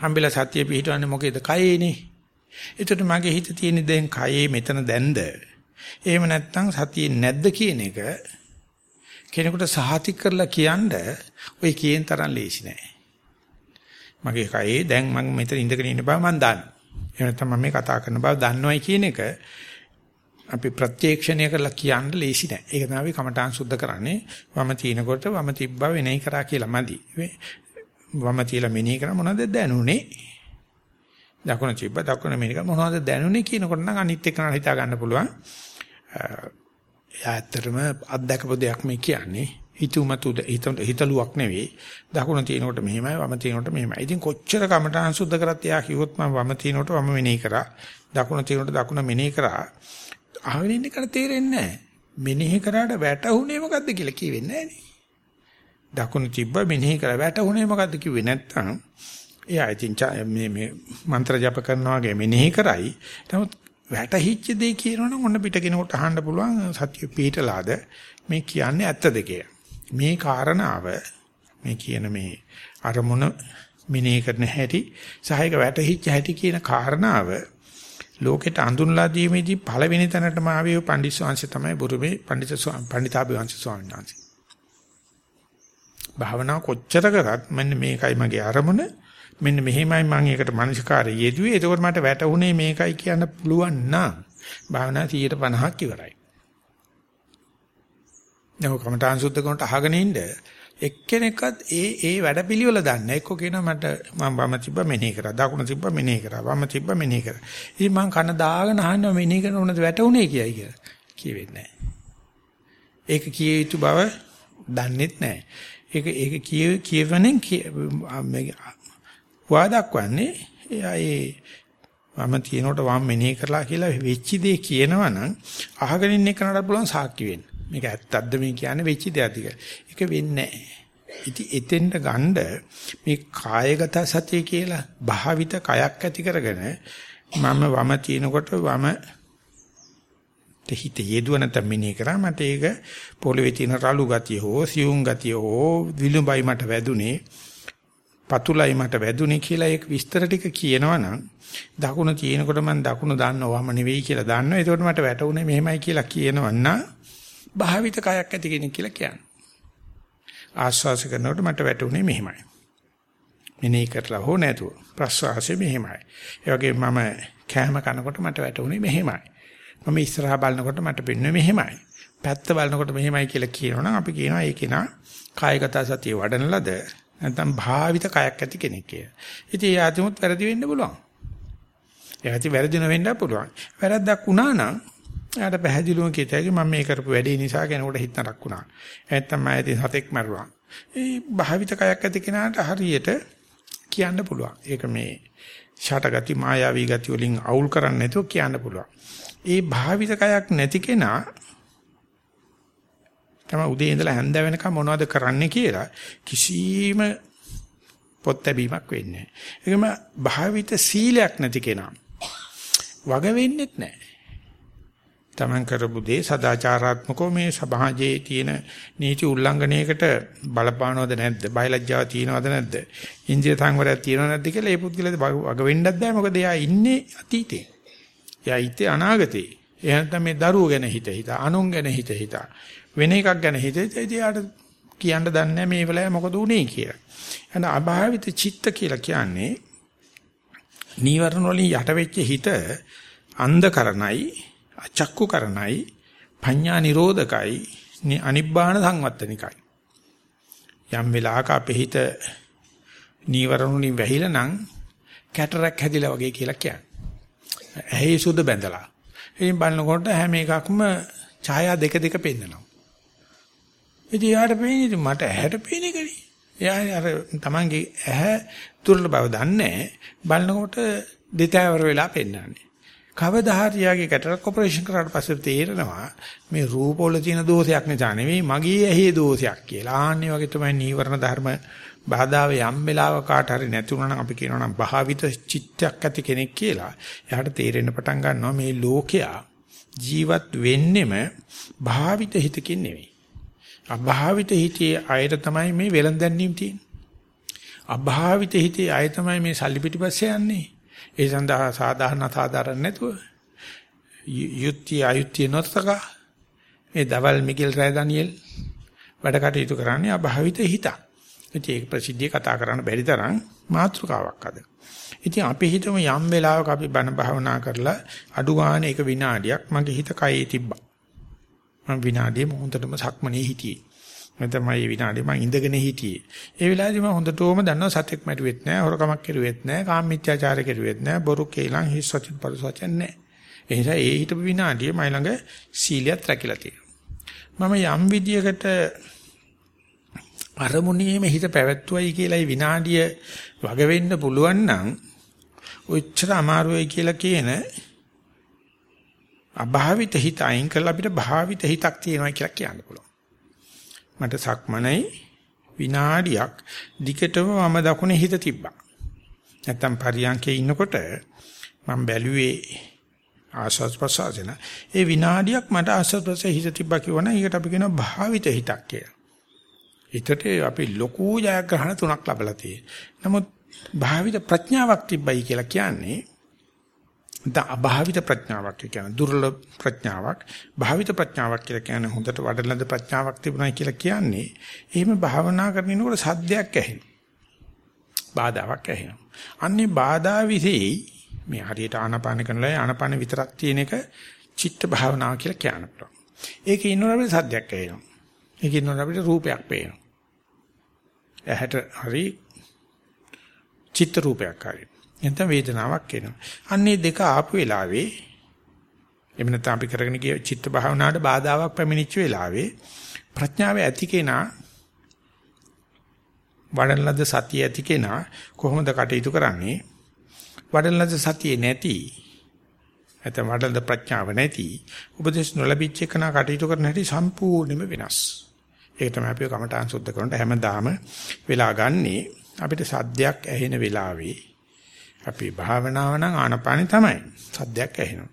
S1: හම්බෙලා සතිය පිහිටවන්නේ මොකේද? කයේනේ. එතකොට මගේ හිත තියෙන දැන් කයේ මෙතන දැන්ද? එහෙම නැත්නම් සතියේ නැද්ද කියන එක කෙනෙකුට සහතික කරලා කියන්න ඔය කියන තරම් ලේසි නෑ. මගේ කයේ දැන් මම මෙතන ඉඳගෙන ඉන්න බව මම දන්නවා. එහෙම නැත්නම් මම මේ කතා කරන බව දන්නවයි කියන එක අපි ප්‍රත්‍යක්ෂණය කරලා කියන්න ලේසි නෑ. ඒක තමයි කමඨාන් සුද්ධ කරන්නේ. වම තිනකොට වම තිබ්බා වෙනයි කරා කියලා මදි. වම තියලා මෙනෙහි කරා මොනවද දැනුනේ? දකුණ තිබ්බ දකුණ මේක මොනවද දැනුනේ කියනකොට නම් අනිත් එක හිතා ගන්න පුළුවන්. එයා ඇත්තටම අත්දකපු දෙයක් මේ කියන්නේ. හිතුමතු හිතලුවක් නෙවෙයි. දකුණ තියෙනකොට මෙහෙමයි වම තියෙනකොට මෙහෙමයි. ඉතින් කොච්චර කමටහන් සුද්ධ කරත් එයා කිව්වොත් මම වම තියෙනකොට වම මෙනෙහි කරා. දකුණ තියෙනකොට දකුණ මෙනෙහි කරා. අහගෙන ඉන්න කෙනා තේරෙන්නේ නැහැ. මෙනෙහි කරාට වැටුනේ මොකද්ද කියලා කියෙන්නේ නැහැ දකුණ තිබ්බ මෙනෙහි කරා වැටුනේ මොකද්ද කිව්වේ නැත්තම් එයා ඉතින් මේ මේ මන්ත්‍ර ජප කරනවා වගේ මෙනෙහි කරයි. නමුත් වැටහිච්ච දේ කියනවනම් ඔන්න පිට කෙනෙකුට අහන්න පුළුවන් සත්‍ය පිටලාද මේ කියන්නේ ඇත්තද කියලා. මේ කාරණාව මේ කියන මේ අරමුණ මෙනෙහි කරන හැටි සහයක වැටහිච්ච හැටි කියන කාරණාව ලෝකෙට අඳුන්ලා දීමේදී පළවෙනි තැනටම ආවේ පණ්ඩිත ස්වාමීන් තමයි බුරුමේ පණ්ඩිත පණ්ඩිතාභි වංශ ස්වාමීන් වහන්සේ. භාවනාව කොච්චර කරත් මෙන්න මේකයි මගේ අරමුණ මෙන්න මෙහෙමයි මම ඒකට මනසකාරය යෙදුවේ. එතකොට මට වැටුනේ මේකයි කියන්න පුළුවන් නම්. භාවනා 150ක් ඉවරයි. නෝ කමඨාන් සුද්ධ කරනට අහගෙන ඉන්න එක්කෙනෙක්වත් ඒ ඒ වැඩපිළිවෙල දන්නේ එක්ක කියනවා මට මම වම තිබ්බ මෙනෙහි කරා. දකුණ තිබ්බ මෙනෙහි කරා. වම තිබ්බ මෙනෙහි කරා. ඉතින් මං කන දාගෙන අහනවා මෙනෙහි කරන උනද වැටුනේ කියයි කියලා. කියෙන්නේ නැහැ. ඒක කිය යුතු බව දන්නෙත් නැහැ. ඒක ඒක කිය කියවනෙන් වා දක්වන්නේ එයා ඒ වම තියනකොට වම් මෙනෙහි කරලා කියලා වෙච්ච දේ කියනවනම් අහගෙන ඉන්න කෙනාට පුළුවන් සාක්ෂි වෙන්න. මේක ඇත්තක්ද මේ කියන්නේ වෙච්ච දෙයක්ද කියලා. ඒක වෙන්නේ නැහැ. ඉතින් එතෙන්ට ගන්න මේ කායගත සතිය කියලා භාවිත කයක් ඇති කරගෙන මම වම තිනකොට වම හිත යෙදුව නැත්නම් මෙනෙහි කරා මට ඒක පොළවේ තියෙන රළු ගතිය හෝ සියුම් ගතිය හෝ විලුඹයි මට වැදුනේ පතුලයි මට වැදුනේ කියලා ඒක විස්තර ටික කියනවනම් දකුණ තියෙනකොට මම දකුණ දන්නවම නෙවෙයි කියලා දන්නවා. ඒකට මට වැටුනේ මෙහෙමයි කියලා කියනවන්න භාවිත කයක් ඇති කෙනෙක් කියලා කියනවා. ආශ්වාස කරනකොට මට වැටුනේ මෙහෙමයි. මෙනෙහි කරලා හෝ නැතුව ප්‍රශ්වාසය මෙහෙමයි. ඒ වගේම මම කෑම කනකොට මට වැටුනේ මෙහෙමයි. මම ඉස්සරහා බලනකොට මට පෙන්වෙන්නේ මෙහෙමයි. පැත්ත බලනකොට මෙහෙමයි කියලා කියනවනම් අපි කියනවා ඒක නා කායගත සතිය වඩන ලද නැත්නම් භාවිත කයක් ඇති කෙනෙක් කියලා. ඉතින් ඒ ආත්මොත් වැරදි වෙන්න පුළුවන්. ඒ ඇති වැරදි නොවෙන්න පුළුවන්. වැරද්දක් වුණා නම් එයාට පැහැදිලිවම කියතයි මම මේ කරපු වැඩේ නිසා කෙනෙකුට හිත නරක් වුණා. නැත්තම් මම ඇදී සතෙක් මරුවා. ඒ භාවිත කයක් ඇති කෙනාට හරියට කියන්න පුළුවන්. ඒක මේ ෂටගති මායාවී ගති වලින් අවුල් කරන්නේ නැතුව කියන්න පුළුවන්. ඒ භාවිත කයක් නැති කෙනා තමයි උදේ ඉඳලා හැන්ද වෙනකම් මොනවද කරන්න කියලා කිසිම පොත් ලැබීමක් වෙන්නේ නැහැ. ඒකම භාවිත සීලයක් නැති කෙනා වග වෙන්නෙත් නැහැ. තමන් කරපු දේ සදාචාරාත්මකව මේ සමාජයේ තියෙන නීති උල්ලංඝනයකට බලපානවද නැද්ද? බයලජ්ජාව තියෙනවද නැද්ද? ඉන්ද්‍රිය සංවරයක් තියෙනවද නැද්ද කියලා ඒ පුද්ගලයාට වග වෙන්නත් බෑ. මොකද එයා ඉන්නේ අතීතේ. එයා ඉත්තේ අනාගතේ. එයා නැත්නම් මේ දරුවෝ ගැන හිත හිත, අනුන් ගැන හිත හිත, වෙන එකක් ගැන හිත හිත එයාට කියන්න දන්නේ මේ වෙලාවේ මොකද උනේ කියලා. එහෙනම් අභාවිත චිත්ත කියලා කියන්නේ නීවරණ වලින් යට වෙච්ච හිත අන්ධකරණයි අචක්කු කරණයි පඤ්ඤා නිරෝධකයි අනිබ්බාන සංවත්තනිකයි යම් වෙලාවක අපේ හිත නීවරණුලින් වැහිලා නම් කැටරක් හැදිලා වගේ කියලා කියන්නේ. ඇහි සුද බැඳලා. ඉතින් බලනකොට හැම එකක්ම ඡායා දෙක දෙක පෙන්නනවා. ඉතින් යාට පේන්නේ මට ඇහැට පේන එකනේ. එයා අර තමන්ගේ ඇහැ දුර්ලභ බව දන්නේ බලනකොට දෙතෑවර වෙලා පෙන්නන්නේ. කවදා හරි යාගේ කැටරක් ඔපරේෂන් කරාට පස්සේ තේරෙනවා මේ රූපවල තියෙන දෝෂයක් නිසා නෙවෙයි මගේ ඇහි දෝෂයක් කියලා. ආන්නේ වගේ තමයි නීවරණ ධර්ම බාධාව යම් වෙලාවක කාට හරි නැති වුණා නම් අපි කියනවා නම් භාවිත චිත්තයක් ඇති කෙනෙක් කියලා. එයාට තේරෙන්න පටන් ගන්නවා මේ ලෝකයා ජීවත් වෙන්නෙම භාවිත හිතකින් නෙවෙයි. අභාවිත හිතේ අයට තමයි මේ වෙලඳැන්වීම තියෙන්නේ. අභාවිත හිතේ අය තමයි මේ සල්ලි පිටිපස්සේ යන්නේ. ඒ සඳහා සාධාරණ සාධාරණ නැතුව යුක්ති අයුක්ති නොතක මේ දවල් මිගෙල් රෑ ඩැනියෙල් වැඩ කටයුතු කරන්නේ අභාවිත හිත. ඉතින් ඒක ප්‍රසිද්ධිය කතා කරන්න බැරි තරම් මාතෘකාවක් අද. ඉතින් අපි හිතමු යම් වෙලාවක අපි බණ භාවනා කරලා අඩු ගන්න එක විනාඩියක් මගේ හිත කයේ තිබ්බා. මම විනාඩියේ මොහොතටම සක්මනේ හිටියේ. නැත්නම් මේ විනාඩිය මම ඉඳගෙන හිටියේ. ඒ වෙලාවේදී මම හොඳටම දන්නවා සත්‍යක් මැරුවෙත් නෑ, හොරකමක් කෙරුවෙත් නෑ, කාමීත්‍යාචාර කෙරුවෙත් නෑ, බොරු කේලම් හිස් වචන පරිසවචන නෑ. ඒ නිසා ඒ හිටපු විනාඩිය මයි ළඟ සීලියත් රැකිලා තියෙනවා. මම යම් විදියකට අරමුණේම හිත පැවැත්වුවයි කියලා ඒ විනාඩිය වග වෙන්න පුළුවන් නම් ඔච්චර අමාරුයි කියලා කියන අභාවිත හිත අයින් කරලා අපිට භාවිත හිතක් තියෙනවා කියලා කියන්න පුළුවන්. මට සක්මනයි විනාඩියක් දිගටම වම දකුණේ හිත තිබ්බා. නැත්තම් පරියන්කේ ඉන්නකොට මම බැලුවේ ආස්වාද ප්‍රසආසන. ඒ විනාඩියක් මට ආස්වාද ප්‍රසආස හිත තිබ්බා කියවන එකට අපි කියනවා භාවිත හිතක් කියලා. හිතට අපි ලොකු ජයග්‍රහණ තුනක් ලබලා තියෙනවා. නමුත් භාවිත ප්‍රඥාවක් තිබ්බයි කියලා කියන්නේ ද අභාවිත ප්‍රඥාවක් කියන්නේ දුර්ලභ ප්‍රඥාවක්. භාවිත ප්‍රඥාවක් කියලා කියන්නේ හොඳට වඩලඳ ප්‍රඥාවක් තිබුණයි කියලා කියන්නේ. එහෙම භාවනා කරනකොට සද්දයක් ඇහෙනවා. බාධාවක් ඇහෙනවා. අන්නේ බාධා විසෙයි මේ හරියට ආනාපාන කරනලා ආනාපාන විතරක් තියෙන එක චිත්ත භාවනාව කියලා කියන්න පුළුවන්. ඒකේ ඉන්නකොට අපිට සද්දයක් ඇහෙනවා. ඒකේ ඉන්නකොට අපිට රූපයක් පේනවා. ඇහැට හරි චිත්ත රූපයක් හරි. නැත්නම් වේදනාවක් එනවා. අන්නේ දෙක ආපු වෙලාවේ එහෙම නැත්නම් අපි කරගෙන ගිය චිත්ත භාවනාවට බාධාවක් පැමිණිච්ච වෙලාවේ ප්‍රඥාව ඇති කෙනා වඩන ලද සතිය ඇති කෙනා කොහොමද කටයුතු කරන්නේ? වඩන ලද සතිය නැති නැත්නම් වඩන ලද ප්‍රඥාව නැති උපදේශ නොලැබිච්ච කෙනා කටයුතු කරන හැටි සම්පූර්ණයෙන්ම වෙනස්. ඒක තමයි අපි කමඨාන් සුද්ධ කරනකොට හැමදාම වෙලා ගන්නේ අපිට සද්දයක් ඇහෙන වෙලාවේ අපි භාවනාව නම් ආනපානෙ තමයි. සද්දයක් ඇහෙනවා.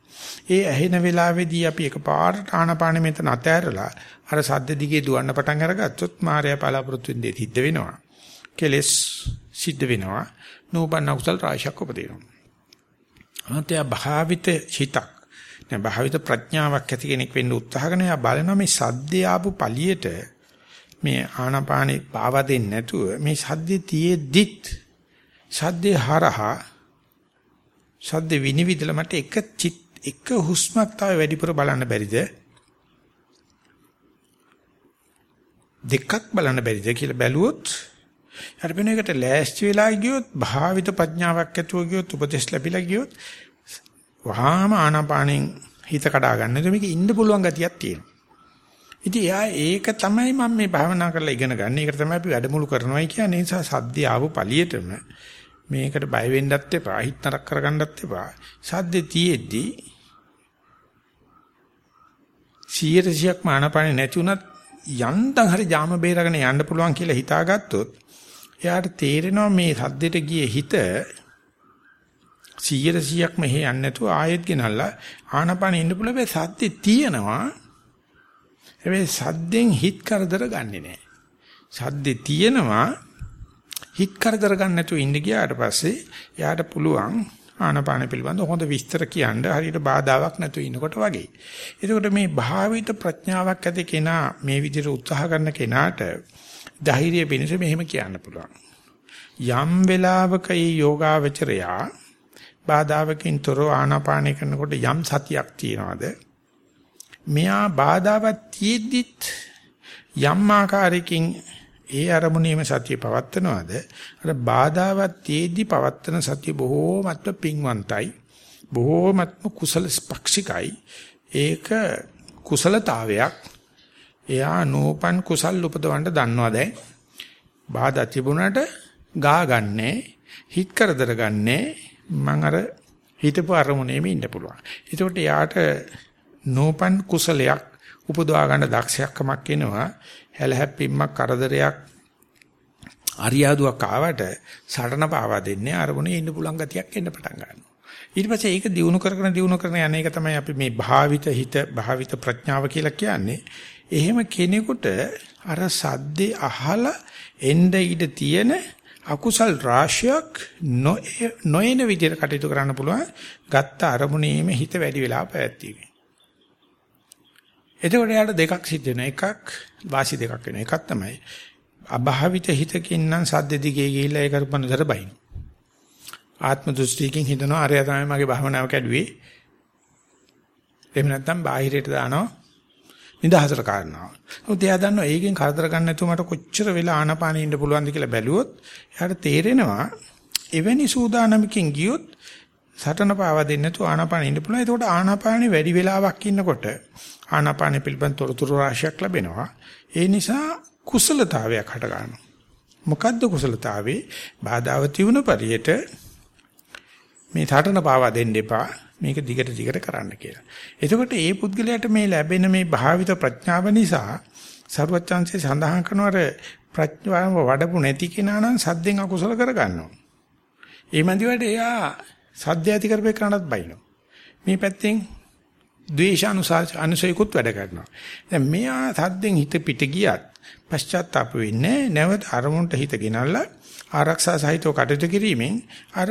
S1: ඒ ඇහෙන වෙලාවේදී අපි එකපාරට ආනපානෙ මෙතන අතෑරලා අර සද්ද දිගේ දුවන්න පටන් අරගත්තොත් මායя බලාපොරොත්තු වෙන්නේ සිද්ධ වෙනවා. කෙලස් සිද්ධ වෙනවා. නෝබන් කුසල් රාශියක් උපදිනවා. අන්තය භාවිත හිතක්. දැන් භාවිත ප්‍රඥාවක් ඇති කෙනෙක් වෙන්න උත්සාහ කරන යා බලනවා මේ සද්දේ ආපු පළියට මේ ආනාපානේ පාව දෙන්නේ නැතුව මේ සද්දේ තියේදිත් සද්දේ හරහා ශබ්ද විනිවිදලා මට එක චිත් එක හුස්මක් තව වැඩිපුර බලන්න බැරිද? දෙකක් බලන්න බැරිද කියලා බැලුවොත් අර වෙන එකට ලෑස්ති වෙලා ගියොත් භාවිත ප්‍රඥාවක් ඇතුව ගියොත් උපදේශ ලැබිලා ගියොත් වහාම ආනාපානෙන් හිත කඩා ගන්න. මේක ඉන්න පුළුවන් ගතියක් තියෙනවා. ඉතින් එයා ඒක තමයි මම මේ භාවනා කරලා ඉගෙන ගන්න. ඒකට තමයි අපි වැඩමුළු කරනවායි කියන්නේ. ඒ නිසා සද්දේ ආව පළියෙටම මේකට බය වෙන්නත් එපා. හිත නරක කරගන්නත් එපා. සද්දේ තියෙද්දි 100%ක් මානපානේ නැති උනත් යන්තම් හරි ජාම බේරගෙන යන්න පුළුවන් කියලා හිතාගත්තොත් එයාට තේරෙනවා මේ සද්දෙට ගියේ හිත 100%ක් මෙහෙ යන්නේ නැතුව ආයෙත් ගෙනල්ලා ආනපාන ඉන්න පුළුවන් සද්දේ තියෙනවා හැබැයි සද්දෙන් හිත කරදර ගන්නෙ නෑ සද්දේ තියෙනවා හිත කරදර ගන්න නැතුව ඉන්න ගියාට පස්සේ එයාට පුළුවන් ආනපාන පිළිබඳ හොඳ විස්තර කියන්න හරියට බාධාවක් නැතුව ඉන්නකොට වගේ. එතකොට මේ භාවිත ප්‍රඥාවක් ඇති කෙනා මේ විදිහට උත්සාහ කරන කෙනාට ධෛර්යය වෙනස මෙහෙම කියන්න පුළුවන්. යම් වෙලාවක මේ යෝගාවචරයා බාධාවකින් තොරව ආනාපානය කරනකොට යම් සතියක් තියනවාද? මෙයා බාධාවක් තියෙද්දිත් යම් ආකාරයකින් ඒ අරමුණේම සතිය පවත්නවාද අර බාධාවත් තේදි පවත්න සතිය බොහෝමත්ම පිංවන්තයි. බොහෝමත්ම කුසල ස්පක්ෂිකයි. ඒක කුසලතාවයක්. එයා නෝපන් කුසල් උපදවන්න දන්නවා දැන්. බාධා තිබුණාට ගා ගන්නෑ හිත කරදර ගන්නෑ. මං අර හිතපු අරමුණේම ඉන්න පුළුවන්. එතකොට එයාට නෝපන් කුසලයක් උපදවා ගන්න දක්ෂයක්කමක් එනවා. හැලහැප්පීමක් කරදරයක් අරියාදුවක් ආවට සටන පාවා දෙන්නේ අරමුණේ ඉන්න පුළුවන් ගතියක් එන්න පටන් ගන්නවා. ඊට පස්සේ ඒක දිනු කරගෙන දිනු කරන යන එක තමයි අපි මේ භාවිත හිත භාවිත ප්‍රඥාව කියලා කියන්නේ. එහෙම කෙනෙකුට අර සද්දේ අහලා එnde ඉඳ තියෙන අකුසල් රාශියක් නොයන විදිහට කටයුතු කරන්න පුළුවන්. ගත්ත අරමුණේම හිත වැඩි වෙලා පැවැත්වීම. එතකොට යාට දෙකක් සිද්ධ වෙනවා. එකක් වාසි දෙකක් වෙනවා. එකක් තමයි අභාවිත හිතකින් නම් සද්ද දිගේ ගිහිල්ලා ඒ කරපන දර බයින්. ආත්ම දෘෂ්ටියකින් හිතනවා අරයා තමයි මගේ භවනාව කැඩුවේ. එහෙම නැත්නම් බාහිරයට දානවා නිදහසට කාරණාව. මොකද එයා දන්නවා ඒකෙන් කරදර ගන්න නැතුව මට කොච්චර වෙලා ආනපානෙ ඉන්න පුළුවන්ද කියලා බැලුවොත් එයාට තේරෙනවා එවැනි සූදානමකින් ගියොත් සටන පාවා දෙන්න නැතුව ආනාපානෙ ඉන්න පුළුවන්. ඒකට ආනාපානෙ වැඩි වෙලාවක් ඉන්නකොට ආනාපානෙ පිළිබඳ තොරතුරු රාශියක් ලැබෙනවා. ඒ නිසා කුසලතාවයක් හට ගන්නවා. මොකද්ද කුසලතාවේ? බාධාව තියුණ පරියට මේ සටන පාවා දෙන්න එපා. මේක දිගට දිගට කරන්න කියලා. එතකොට ඒ පුද්ගලයාට මේ ලැබෙන මේ භාවිත ප්‍රඥාව නිසා සරුවච්චාන්සේ සඳහන් කරනවර ප්‍රඥාව වඩපු නැති කෙනා නම් සද්දෙන් අකුසල කරගන්නවා. ඒ මන්දිවට එයා සද්ද ඇති කරපේ කරනත් බයිනවා. මේ පැත්තෙන් ද්වේෂ අනුසයකුත් වැඩ කරනවා. දැන් මෙයා සද්දෙන් හිත පිට ගියත් පශ්චාත්තාප වෙන්නේ නැවත අරමුණට හිත ගෙනල්ලා ආරක්ෂා සහිතව කටයුතු කිරීමෙන් අර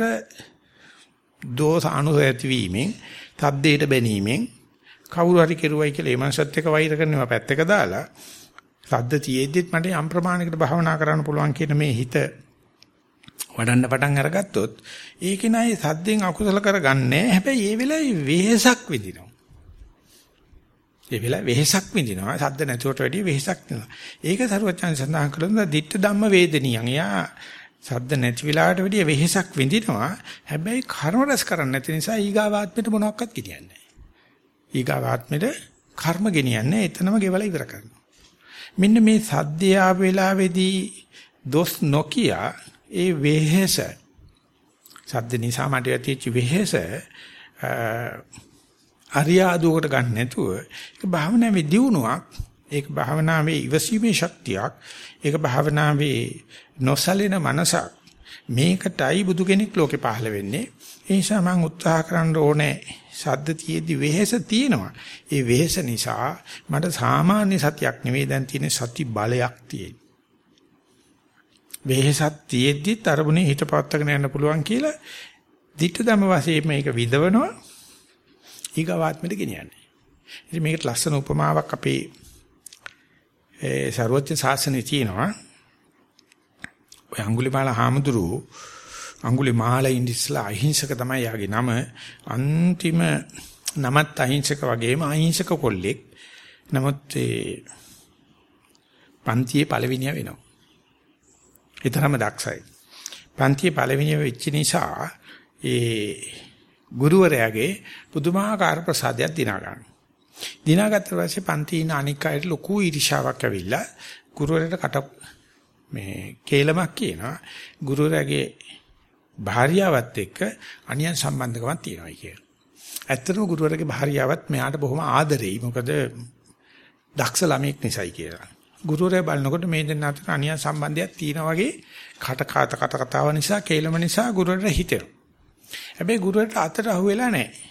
S1: දෝෂ අනුසය ඇතිවීමෙන් තද්දේට බැනීමෙන් කවුරු හරි කෙරුවයි කියලා ඒ මනසත් එක්ක වෛර කරනවා පැත්තක දාලා සද්ද තියෙද්දිත් මට යම් ප්‍රමාණයකට භවනා කරන්න පුළුවන් කියන මේ හිත වඩන්න පටන් අරගත්තොත් ඒක නයි සද්දෙන් අකුසල කරගන්නේ හැබැයි ඒ වෙලාවේ වෙහසක් විඳිනවා. ඒ වෙලාවේ වෙහසක් විඳිනවා. සද්ද නැතුවට වැඩිය වෙහසක් වෙනවා. ඒක සරුවචන් සඳහන් කළොත් දිට්ඨ ධම්ම වේදනියන්. එයා සද්ද නැති වෙලාවට වැඩිය වෙහසක් විඳිනවා. හැබැයි කර්ම රැස් කරන්නේ නැති නිසා ඊගාවාත්මෙට මොනවත් ගෙනියන්නේ නැහැ. ඊගාවාත්මෙට කර්ම ගෙනියන්නේ එතනම ගෙවලා ඉවර කරනවා. මෙන්න මේ සද්දේ ආ වෙලාවේදී දොස් නොකිය ඒ වෙහෙස. සද්ද නිසා මට ඇතිවෙච්ච වෙහෙස අරියාදුවකට ගන්න නැතුව ඒක භාවනාවේ දියුණුවක්. ඒක භාවනාවේ ඉවසීමේ ශක්තියක්. ඒක භාවනාවේ නොසලින මනසක්. මේකටයි බුදු කෙනෙක් ලෝකේ පහළ වෙන්නේ. ඒ නිසා මම උත්සාහ කරන්න ඕනේ සද්ද තියේදී වෙහෙස තියෙනවා. ඒ වෙහෙස නිසා මට සාමාන්‍ය සතියක් නෙවෙයි. දැන් තියෙන සති බලයක් තියෙන්නේ වෙහසක් තියෙද්දි තරබුනේ හිත පවත්වාගෙන යන්න පුළුවන් කියලා ditta ධම වශයෙන් මේක විදවනවා ඊගාවාත්මෙට ගෙනියන්නේ. ඉතින් මේකට ලස්සන උපමාවක් අපේ ඒ ਸਰවඥ ශාසනයේ තියෙනවා. ඔය අඟුලිමාල හාමුදුරුවෝ අඟුලිමාල ඉන්දිස්ලා අහිංසක තමයි යාගේ නම අන්තිම නමත් අහිංසක වගේම අහිංසක කොල්ලෙක්. නමුත් ඒ පන්තියේ පළවෙනියා වෙනවා. ඒ තරම දක්ෂයි. පන්තියේ පළවෙනිය වෙච්ච නිසා ඒ ගුරුවරයාගේ පුදුමාකාර ප්‍රසාදයක් දිනා ගන්න. දිනාගත්ත පස්සේ පන්ති ඉන්න අනික් අයට ලොකු ඊර්ෂාවක් ඇවිල්ලා ගුරුවරයාට කට මේ කේලමක් කියනවා ගුරුවරයාගේ භාර්යාවත් එක්ක අනියන් සම්බන්ධකමක් තියෙනවා කියලා. ඇත්තටම ගුරුවරයාගේ භාර්යාවත් මෙයාට බොහොම ආදරෙයි. මොකද දක්ෂ ළමෙක් නිසායි කියලා. ගුරුවරයා බලනකොට මේ දෙන්න අතර අනියන් සම්බන්ධයක් තියෙනා වගේ කට කාත කට කතාව නිසා කේලම නිසා ගුරුවරට හිතෙනවා. හැබැයි ගුරුවරට අතට අහුවෙලා නැහැ.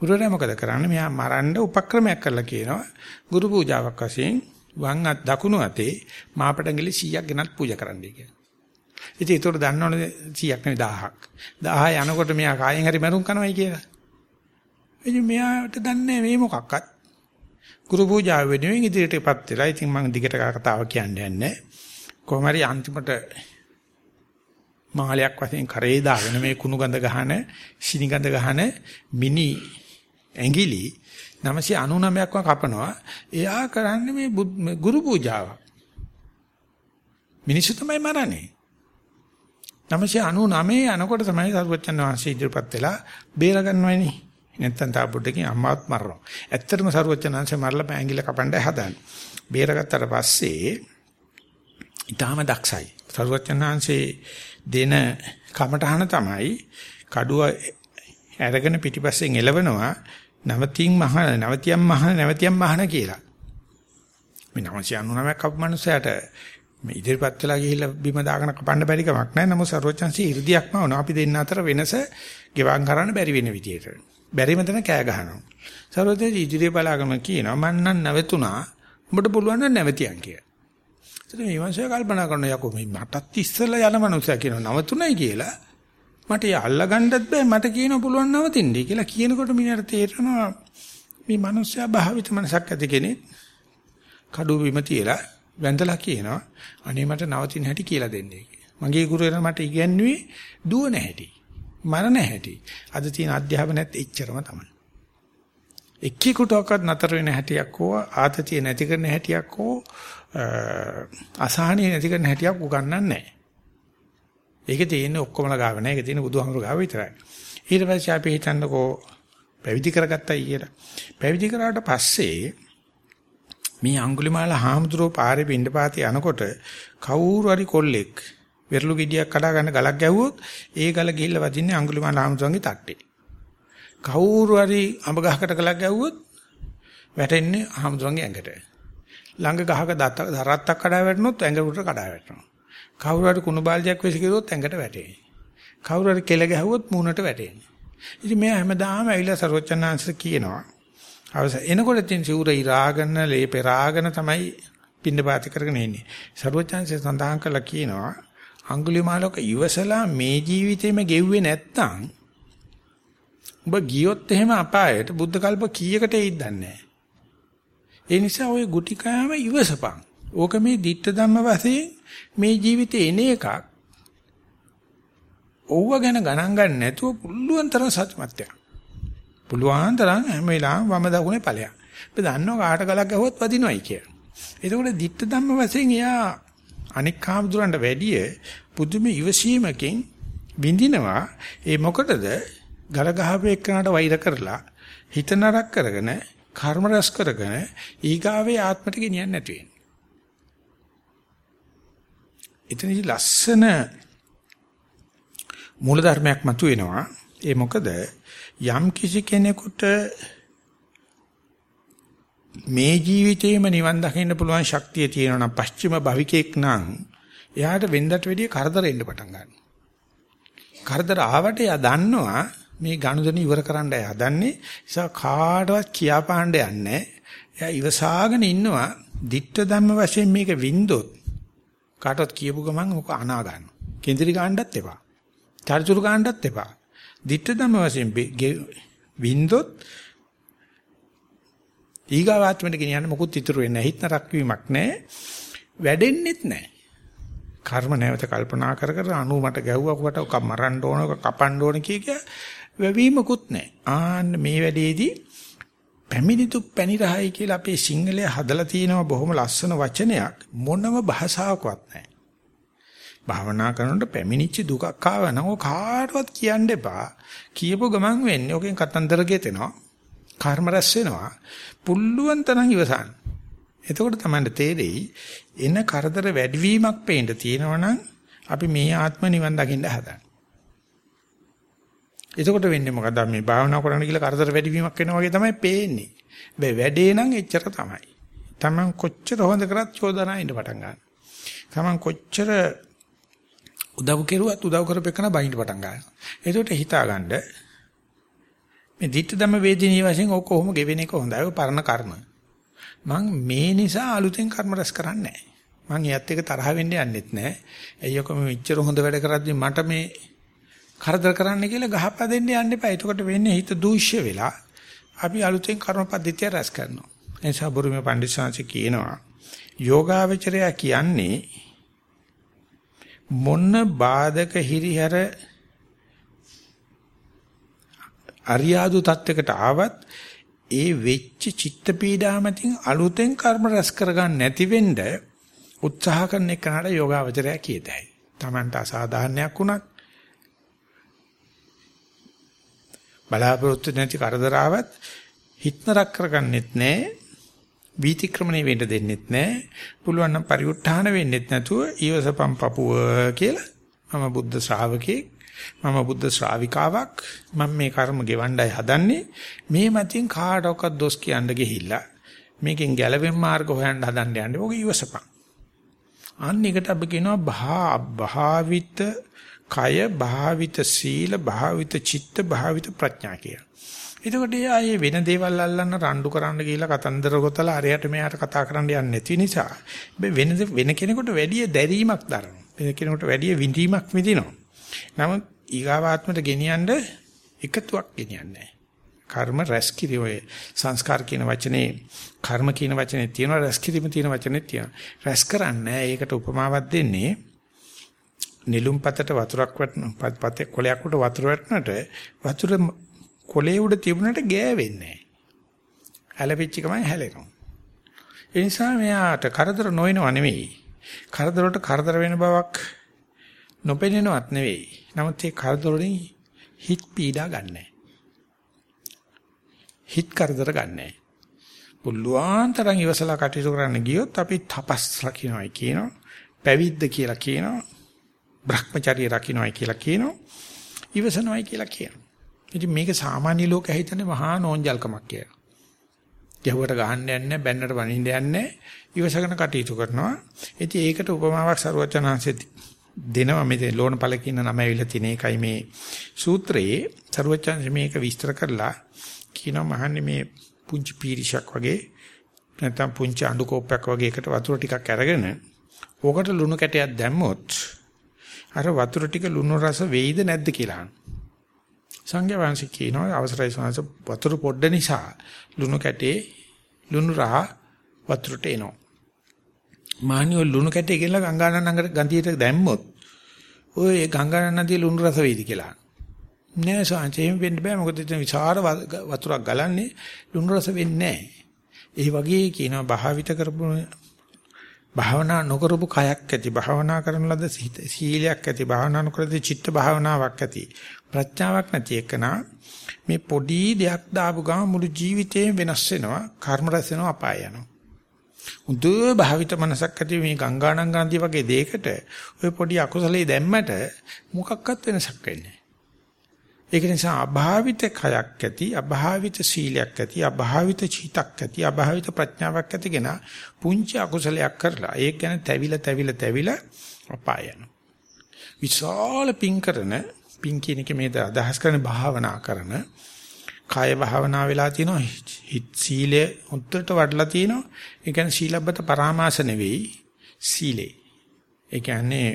S1: ගුරුවරයා මොකද කරන්නේ? මෙයා මරන්න උපක්‍රමයක් කරලා කියනවා. ගුරු පූජාවක් වශයෙන් වම් අත් දකුණු අතේ මාපටංගලි 100ක් ගෙනත් පූජා කරන්නයි කියලා. ඉතින් ඒතකොට දන්නවනේ 100ක් නෙවෙයි 1000ක්. 1000 යනකොට මෙයා කායෙන් හරි මරුන් කරනවයි කියලා. ඉතින් මෙයාට දන්නේ මේ මොකක්වත්. ගුරු පූජාව වෙනුවෙන් ඉදිරියටපත් වෙලා ඉතින් මම දිගට කතාව කියන්නේ නැහැ. කොහොම හරි අන්තිමට මාලයක් වශයෙන් කරේ දාගෙන මේ කුණු ගඳ ගහන, සිනි ගඳ ගහන මිනි ඇඟිලි 999ක්ම කපනවා. එයා කරන්නේ මේ ගුරු පූජාව. මිනිස්සු තමයි මරන්නේ. 999 යනකොට තමයි සරුවචන් වහන්සේ ඉදිරිපත් වෙලා බේර ගන්නවනේ. නැත්තම් තා බුද්ධකින් අම්මාත් මරනවා. ඇත්තටම සරුවචන් වහන්සේ මරලා ඇඟිල්ල කපන්න හදන්නේ. බේරගත්තට පස්සේ ඊටාම දක්ෂයි. සරුවචන් වහන්සේ දෙන කමටහන තමයි කඩුව අරගෙන පිටිපස්සෙන් එලවනවා නවතින් මහ නවතියම් මහ නවතියම් මහන කියලා. මේ 999ක් කපු මනුස්සයාට මේ ඉදිරිපත් වෙලා ගිහිල්ලා බිම දාගෙන කපන්න බැරි කමක් නැහැ. නමුත් සර්වචන්සි 이르දියක්ම වුණා. අපි දෙන්න අතර වෙනස ගෙවම් කරන්න බැරි වෙන විදියට. බැරිම තැන කෑ ගහනවා. සර්වචන්සි ඉදිරිය බලාගෙන කියනවා මං නම් නැවතුණා. උඹට පුළුවන් නම් නැවතියන් කියලා. එතන මේ වංශය කල්පනා කරන යකෝ මේ මටත් ඉස්සෙල්ලා යන මනුස්සයා කියනවා නවතුණයි කියලා. මට ය අල්ලගන්නත් බෑ මට කියන්න පුළුවන් නවතින්නයි කියලා කියනකොට මිනිහට තේරෙනවා මේ මනුස්සයා භාවිත මනසක් ඇති කෙනෙක්. කඩුව බිම තියලා වැඳලා කියනවා අනේ මට නවතින හැටි කියලා දෙන්නේ මගේ ගුරුවරයා මට ඉගැන්වුවේ දුවන හැටි මරණ හැටි අද තියෙන අධ්‍යාපනයත් එච්චරම තමයි එක්කෙකුටවත් නතර වෙන හැටියක් හෝ ආතතිය නැති කරන හැටියක් හෝ අසහනිය නැති කරන හැටියක් උගන්වන්නේ නැහැ. ඒක තියෙන්නේ ඔක්කොමලා ගාව නැහැ. ඒක තියෙන්නේ බුදුහාමුදුරු ගාව විතරයි. ඊට පස්සේ අපි හිතන්නකෝ පැවිදි කරගත්තයි කියලා. පැවිදි කරාට පස්සේ මේ අඟුලිමාල හාමුදුරුවෝ පාරේ පින්ඩපාතේ යනකොට කවුරු හරි කොල්ලෙක් වෙරළු ගෙඩියක් කඩා ගන්න ගලක් ගැහුවොත් ඒ ගල ගිහිල්ලා වදින්නේ අඟුලිමාල හාමුදුරුවන්ගේ තට්ටේ. කවුරු හරි අඹ ගහකට ගලක් ගැහුවොත් වැටෙන්නේ හාමුදුරුවන්ගේ ඇඟට. ළඟ ගහක දරත්තක් කඩා වැටුනොත් ඇඟ උඩට කඩා වැටෙනවා. කවුරු හරි කුණු බාල්දියක් විසිකිරුවොත් ඇඟට වැටෙන්නේ. කවුරු හරි කෙල ගැහුවොත් මූණට වැටෙන්නේ. ඉතින් මෙයා හැමදාම ඇවිල්ලා සරෝජනාංශ කියනවා අවස එනකොට තින් සිවුර ඉරාගෙන ලේ පෙරාගෙන තමයි පින්නපාත කරගෙන ඉන්නේ. සර්වචන්සේ සඳහන් කළා කියනවා අඟුලිමාලක ඉවසලා මේ ජීවිතේම ගෙව්වේ නැත්තම් ඔබ ගියොත් එහෙම අපායට බුද්ධ කල්ප කීයකට එයිද දන්නේ ඒ නිසා ওই ගුටිකාම ඉවසපන්. ඕක මේ ditta ධම්ම වශයෙන් මේ ජීවිතේ එන එකක්. ඕව ගැන ගණන් ගන්න නැතුව පුළුවන් තරම් සත්‍යමත්යක්. පුළුවන් තරම් හැම වෙලාවෙම වම දකුණේ ඵලයක්. අපි දන්නවා කාට ගලක් ගැහුවොත් වදිනවයි කියලා. එතකොට ditta ධම්ම වශයෙන් එයා අනික් කාමදුරන්ට වැඩිය පුදුම ඉවසීමකින් විඳිනවා. ඒ මොකටද? ගල ගහපු එක්කනට වෛර කරලා හිත නරක කරගෙන කර්ම රැස් කරගෙන ඊගාවේ ආත්මට ගෙනියන්නේ නැති වෙන්නේ. එතනදි ලස්සන මූල ධර්මයක් මතුවෙනවා. ඒ මොකද යම් කිසි කෙනෙකුට මේ ජීවිතේම නිවන් දකින්න පුළුවන් ශක්තිය තියෙනවා නම් පස්චිම භවිකෙක් නම් එයාට වෙන්දට වැඩිය කරදර එන්න පටන් ගන්නවා. කරදර ආවට එයා දන්නවා මේ ගනුදෙනු ඉවර කරන්න හදන්නේ නිසා කාටවත් කියාපාන්න යන්නේ එයා ඉවසාගෙන ඉන්නවා. ditta ධම්ම වශයෙන් මේක වින්දොත් කාටවත් කියපු ගමන් මොක අනා ගන්නවා. කේන්ද්‍රි ගාන්නත් එපා. චර්චුරු ගාන්නත් එපා. ditta ධම්ම වශයෙන් වින්දොත් ඊගාවාත්මයට ගෙනියන්න මොකුත් ඉතුරු වෙන්නේ නැහැ හිත නරක් වීමක් නැහැ වැඩෙන්නෙත් නැහැ කර්ම නැවත කල්පනා කර කර අනු මට ගැහුවා කොට ඔක මරන්න ඕන ඔක කපන්න ඕන කිය කිය වැවීමකුත් නැහැ. ආන්න මේ වැඩේදී පැමිණිතු පැනිරහයි කියලා අපේ සිංහලයේ හදලා තියෙනවා බොහොම ලස්සන වචනයක් මොනම භාෂාවකවත් නැහැ. භාවනා කරනකොට පැමිණිච්ච දුකක් ආවනම් ඔය කාටවත් කියන්න එපා. කියපු ගමන් වෙන්නේ ඔකෙන් කතන්දර ගෙතෙනවා. කර්ම රැස් වෙනවා. පුල්ලුවන් තරම් ඉවසන්න. එතකොට තමයි තේරෙයි එන කරදර වැඩිවීමක් පේන්න තියෙනවනම් අපි මේ ආත්ම නිවන් දකින්න හදන්නේ. එතකොට වෙන්නේ මොකද මේ භාවනා කරන්න කියලා කරදර වැඩිවීමක් වෙනවා වගේ තමයි පේන්නේ. හැබැයි වැඩේ නම් එච්චර තමයි. Taman කොච්චර හොඳ කරත් චෝදනා ඉන්න පටන් ගන්නවා. Taman කොච්චර උදව් කෙරුවත් උදව් කරපෙකන බයින්ඩ පටන් ගන්නවා. එතකොට හිතාගන්න මේ ධිට්ඨ ධම්ම වේදිනී වශයෙන් ඔක කොහොම ගෙවෙන එක හොඳයි. ඔය පරණ කර්ම. මං මේ නිසා අලුතෙන් කර්ම රැස් කරන්නේ නැහැ. මං එයත් එක තරහ වෙන්න යන්නෙත් නැහැ. එయ్యක මේ මෙච්චර හොඳ වැඩ කරද්දි මට මේ කරදර කරන්න කියලා ගහපා දෙන්න යන්න එපා. එතකොට වෙන්නේ හිත දූෂ්‍ය වෙලා අපි අලුතෙන් කර්ම පද්ධතිය රැස් කරනවා. එනිසා බුරුමේ පඬිස්සංශ කියනවා යෝගාවචරය කියන්නේ මොන බාධක හිරිහැර අරියාදු තත්යකට ආවත් ඒ වෙච්ච චිත්ත පීඩාවමකින් අලුතෙන් කර්ම රැස් කරගන්න නැති වෙන්න උත්සාහ කරන එකනට යෝගාවචරය කියතයි. Tamanta අසාධාරණයක් වුණත් බලාපොරොත්තු නැති කරදරාවත් හිතනරක් කරගන්නෙත් නැහැ. වීතික්‍රමණය වෙන්න දෙන්නෙත් නැහැ. පුළුවන් නම් පරිඋත්ථාන වෙන්නෙත් නැතුව ඊවසපම් පපුව කියලා මම බුද්ධ ශ්‍රාවකෙක් මම බුද්ධ ශ්‍රාවිකාවක් මම මේ කර්ම ගෙවණ්ඩයි හදන්නේ මේ මතින් කාටවත් දොස් කියන්න ගිහිල්ලා මේකෙන් ගැලවෙන්න මාර්ග හොයන්න හදන්න යන්නේ ඔක ඊවසපම් අන්න එකට අපි කියනවා භා භාවිත කය භාවිත සීල භාවිත චිත්ත භාවිත ප්‍රඥා කියලා. එතකොට ආයේ වෙන දේවල් අල්ලන්න රණ්ඩු කරන්න ගිහිල්ලා කතන්දර ගොතලා අරයට මෙයාට කතා කරන්න යන්නේ නැති නිසා වෙන වෙන කෙනෙකුට වැඩි දැරීමක් දරනවා. වෙන කෙනෙකුට වැඩි විඳීමක් විඳිනවා. නමුත් ඊගාවාත්මට ගෙනියන්න එකතුවක් ගෙනියන්නේ කර්ම රැස් කිරි ඔය සංස්කාර කියන වචනේ කර්ම කියන වචනේ තියෙනවා රැස් කිරීම තියෙන වචනේ තියෙනවා. රැස් කරන්නේ ඒකට උපමාවක් දෙන්නේ නිලුම් පතට වතුරක් වටන පතේ කොලයක් උඩ වතුර වැටුණට වතුර කොලේ උඩ තිබුණට ගෑවෙන්නේ නැහැ. හැලපිච්ච ගමන් හැලෙනවා. ඒ නිසා මෙයාට කරදර නොවෙනව නෙවෙයි කරදරට කරදර වෙන බවක් නොපෙනෙනවත් නෙවෙයි. නමුත් ඒ කරදර වලින් හිත පීඩා ගන්නෑ. හිත කරදර ගන්නෑ. පුළුවන් තරම් ඉවසලා කටයුතු කරන්න ගියොත් අපි තපස් රකින්නයි කියනවා. පැවිද්ද කියලා කියනවා. Brahmacharya රකින්නයි කියලා කියනවා. ඉවසනවයි කියලා කියනවා. ඉතින් මේක සාමාන්‍ය ලෝකෙ හිතන්නේ මහා නෝන්ජල්කමක් කියලා. ගැහුවට ගහන්න යන්නේ බැන්නට වනින්න යන්නේ ඉවසගෙන කටයුතු කරනවා. ඉතින් ඒකට උපමාවක් සරුවචනාංශෙත් දෙනවා. මේ ලෝණපල කියන නම ඇවිල්ලා තියෙන එකයි මේ සූත්‍රයේ සරුවචාන්ස මේක විස්තර කරලා කියනවා මහන්නේ මේ පුංචි පීරිෂක් වගේ නැත්නම් පුංචි අඬු කෝප්පයක් වගේ එකට වතුර ටිකක් අරගෙන ඕකට ලුණු කැටයක් දැම්මොත් අර වතුර ටික ලුණු රස වෙයිද නැද්ද කියලා සංඝයා වහන්සේ කියනවා අවසරයි සෝනස වතුර පොඩ්ඩ නිසා ලුණු කැටේ ලුණු රහ වතුරට එනවා. මානිය ලුණු කැටේ ගෙනලා ගංගානන් නගර ගන්තියට දැම්මොත් ඔය ගංගානන් නදියේ ලුණු රස වේවි කියලා. නෑ සාංචේම වෙන්න බෑ මොකද ඉතින් විචාර වතුරක් ගලන්නේ ලුණු රස වෙන්නේ නෑ. ඒ වගේ කියනවා භාවිත කරපු භාවනා නොකරපු කයක් ඇති භාවනා කරන ලද සීලයක් ඇති භාවනා නොකරදී චිත්ත භාවනාවක් ඇති ප්‍රඥාවක් නැති එකනා මේ පොඩි දෙයක් දාපු ගමන් මුළු ජීවිතේම වෙනස් වෙනවා කර්ම රැස් වෙනවා අපාය යනවා උද භාවිත මනසක් ඇති මේ ගංගානම් ගාන්ධි වගේ දෙයකට ඔය පොඩි අකුසලයේ දැම්මට මොකක්වත් වෙනසක් වෙන්නේ ඒක නිසා අභාවිත කයක් ඇති අභාවිත සීලයක් ඇති අභාවිත චිතක් ඇති අභාවිත ප්‍රඥාවක් ඇතිගෙන පුංචි අකුසලයක් කරලා ඒක ගැන තැවිලා තැවිලා තැවිලා අපායන විශාල පින් කරන පින් කියන එක මේ අදහස් කරන භාවනා කරන කාය භාවනා වෙලා තියෙනවා හිත සීලය උත්තරට වඩලා තියෙනවා ඒ කියන්නේ සීලබ්බත පරාමාස නෙවෙයි සීලේ ඒ කියන්නේ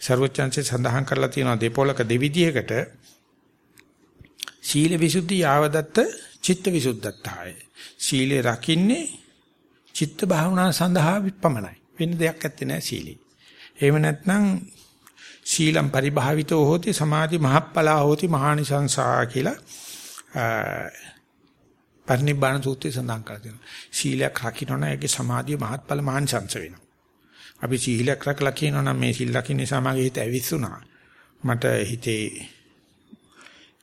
S1: ਸਰවචන්සේ සඳහන් කරලා තියෙනවා දෙපොලක දෙවිදියකට සීල විසුද්ධි යාවදත්ත චිත්ත විසුද්ධත්තාය. සීලේ රකින්නේ චිත්ත භාවනා සඳහා විපමණයි. වෙන දෙයක් ඇත්තේ නැහැ සීලේ. එහෙම නැත්නම් සීලම් පරිභාවිතෝ හෝති සමාධි මහප්පලා හෝති මහානිසංසා කියලා පරිනිබ්බාන සූත්‍රයේ සඳහන් කරලා තියෙනවා. සීලයක් රකින්න ඒකේ සමාධිය මහත්ඵල මහන්සංශ වෙනවා. අපි සීලයක් රැකලා කියනවා නම් මේ සීල් රකින්න නිසා මගේ හිත ඇවිස්සුනා. මට හිතේ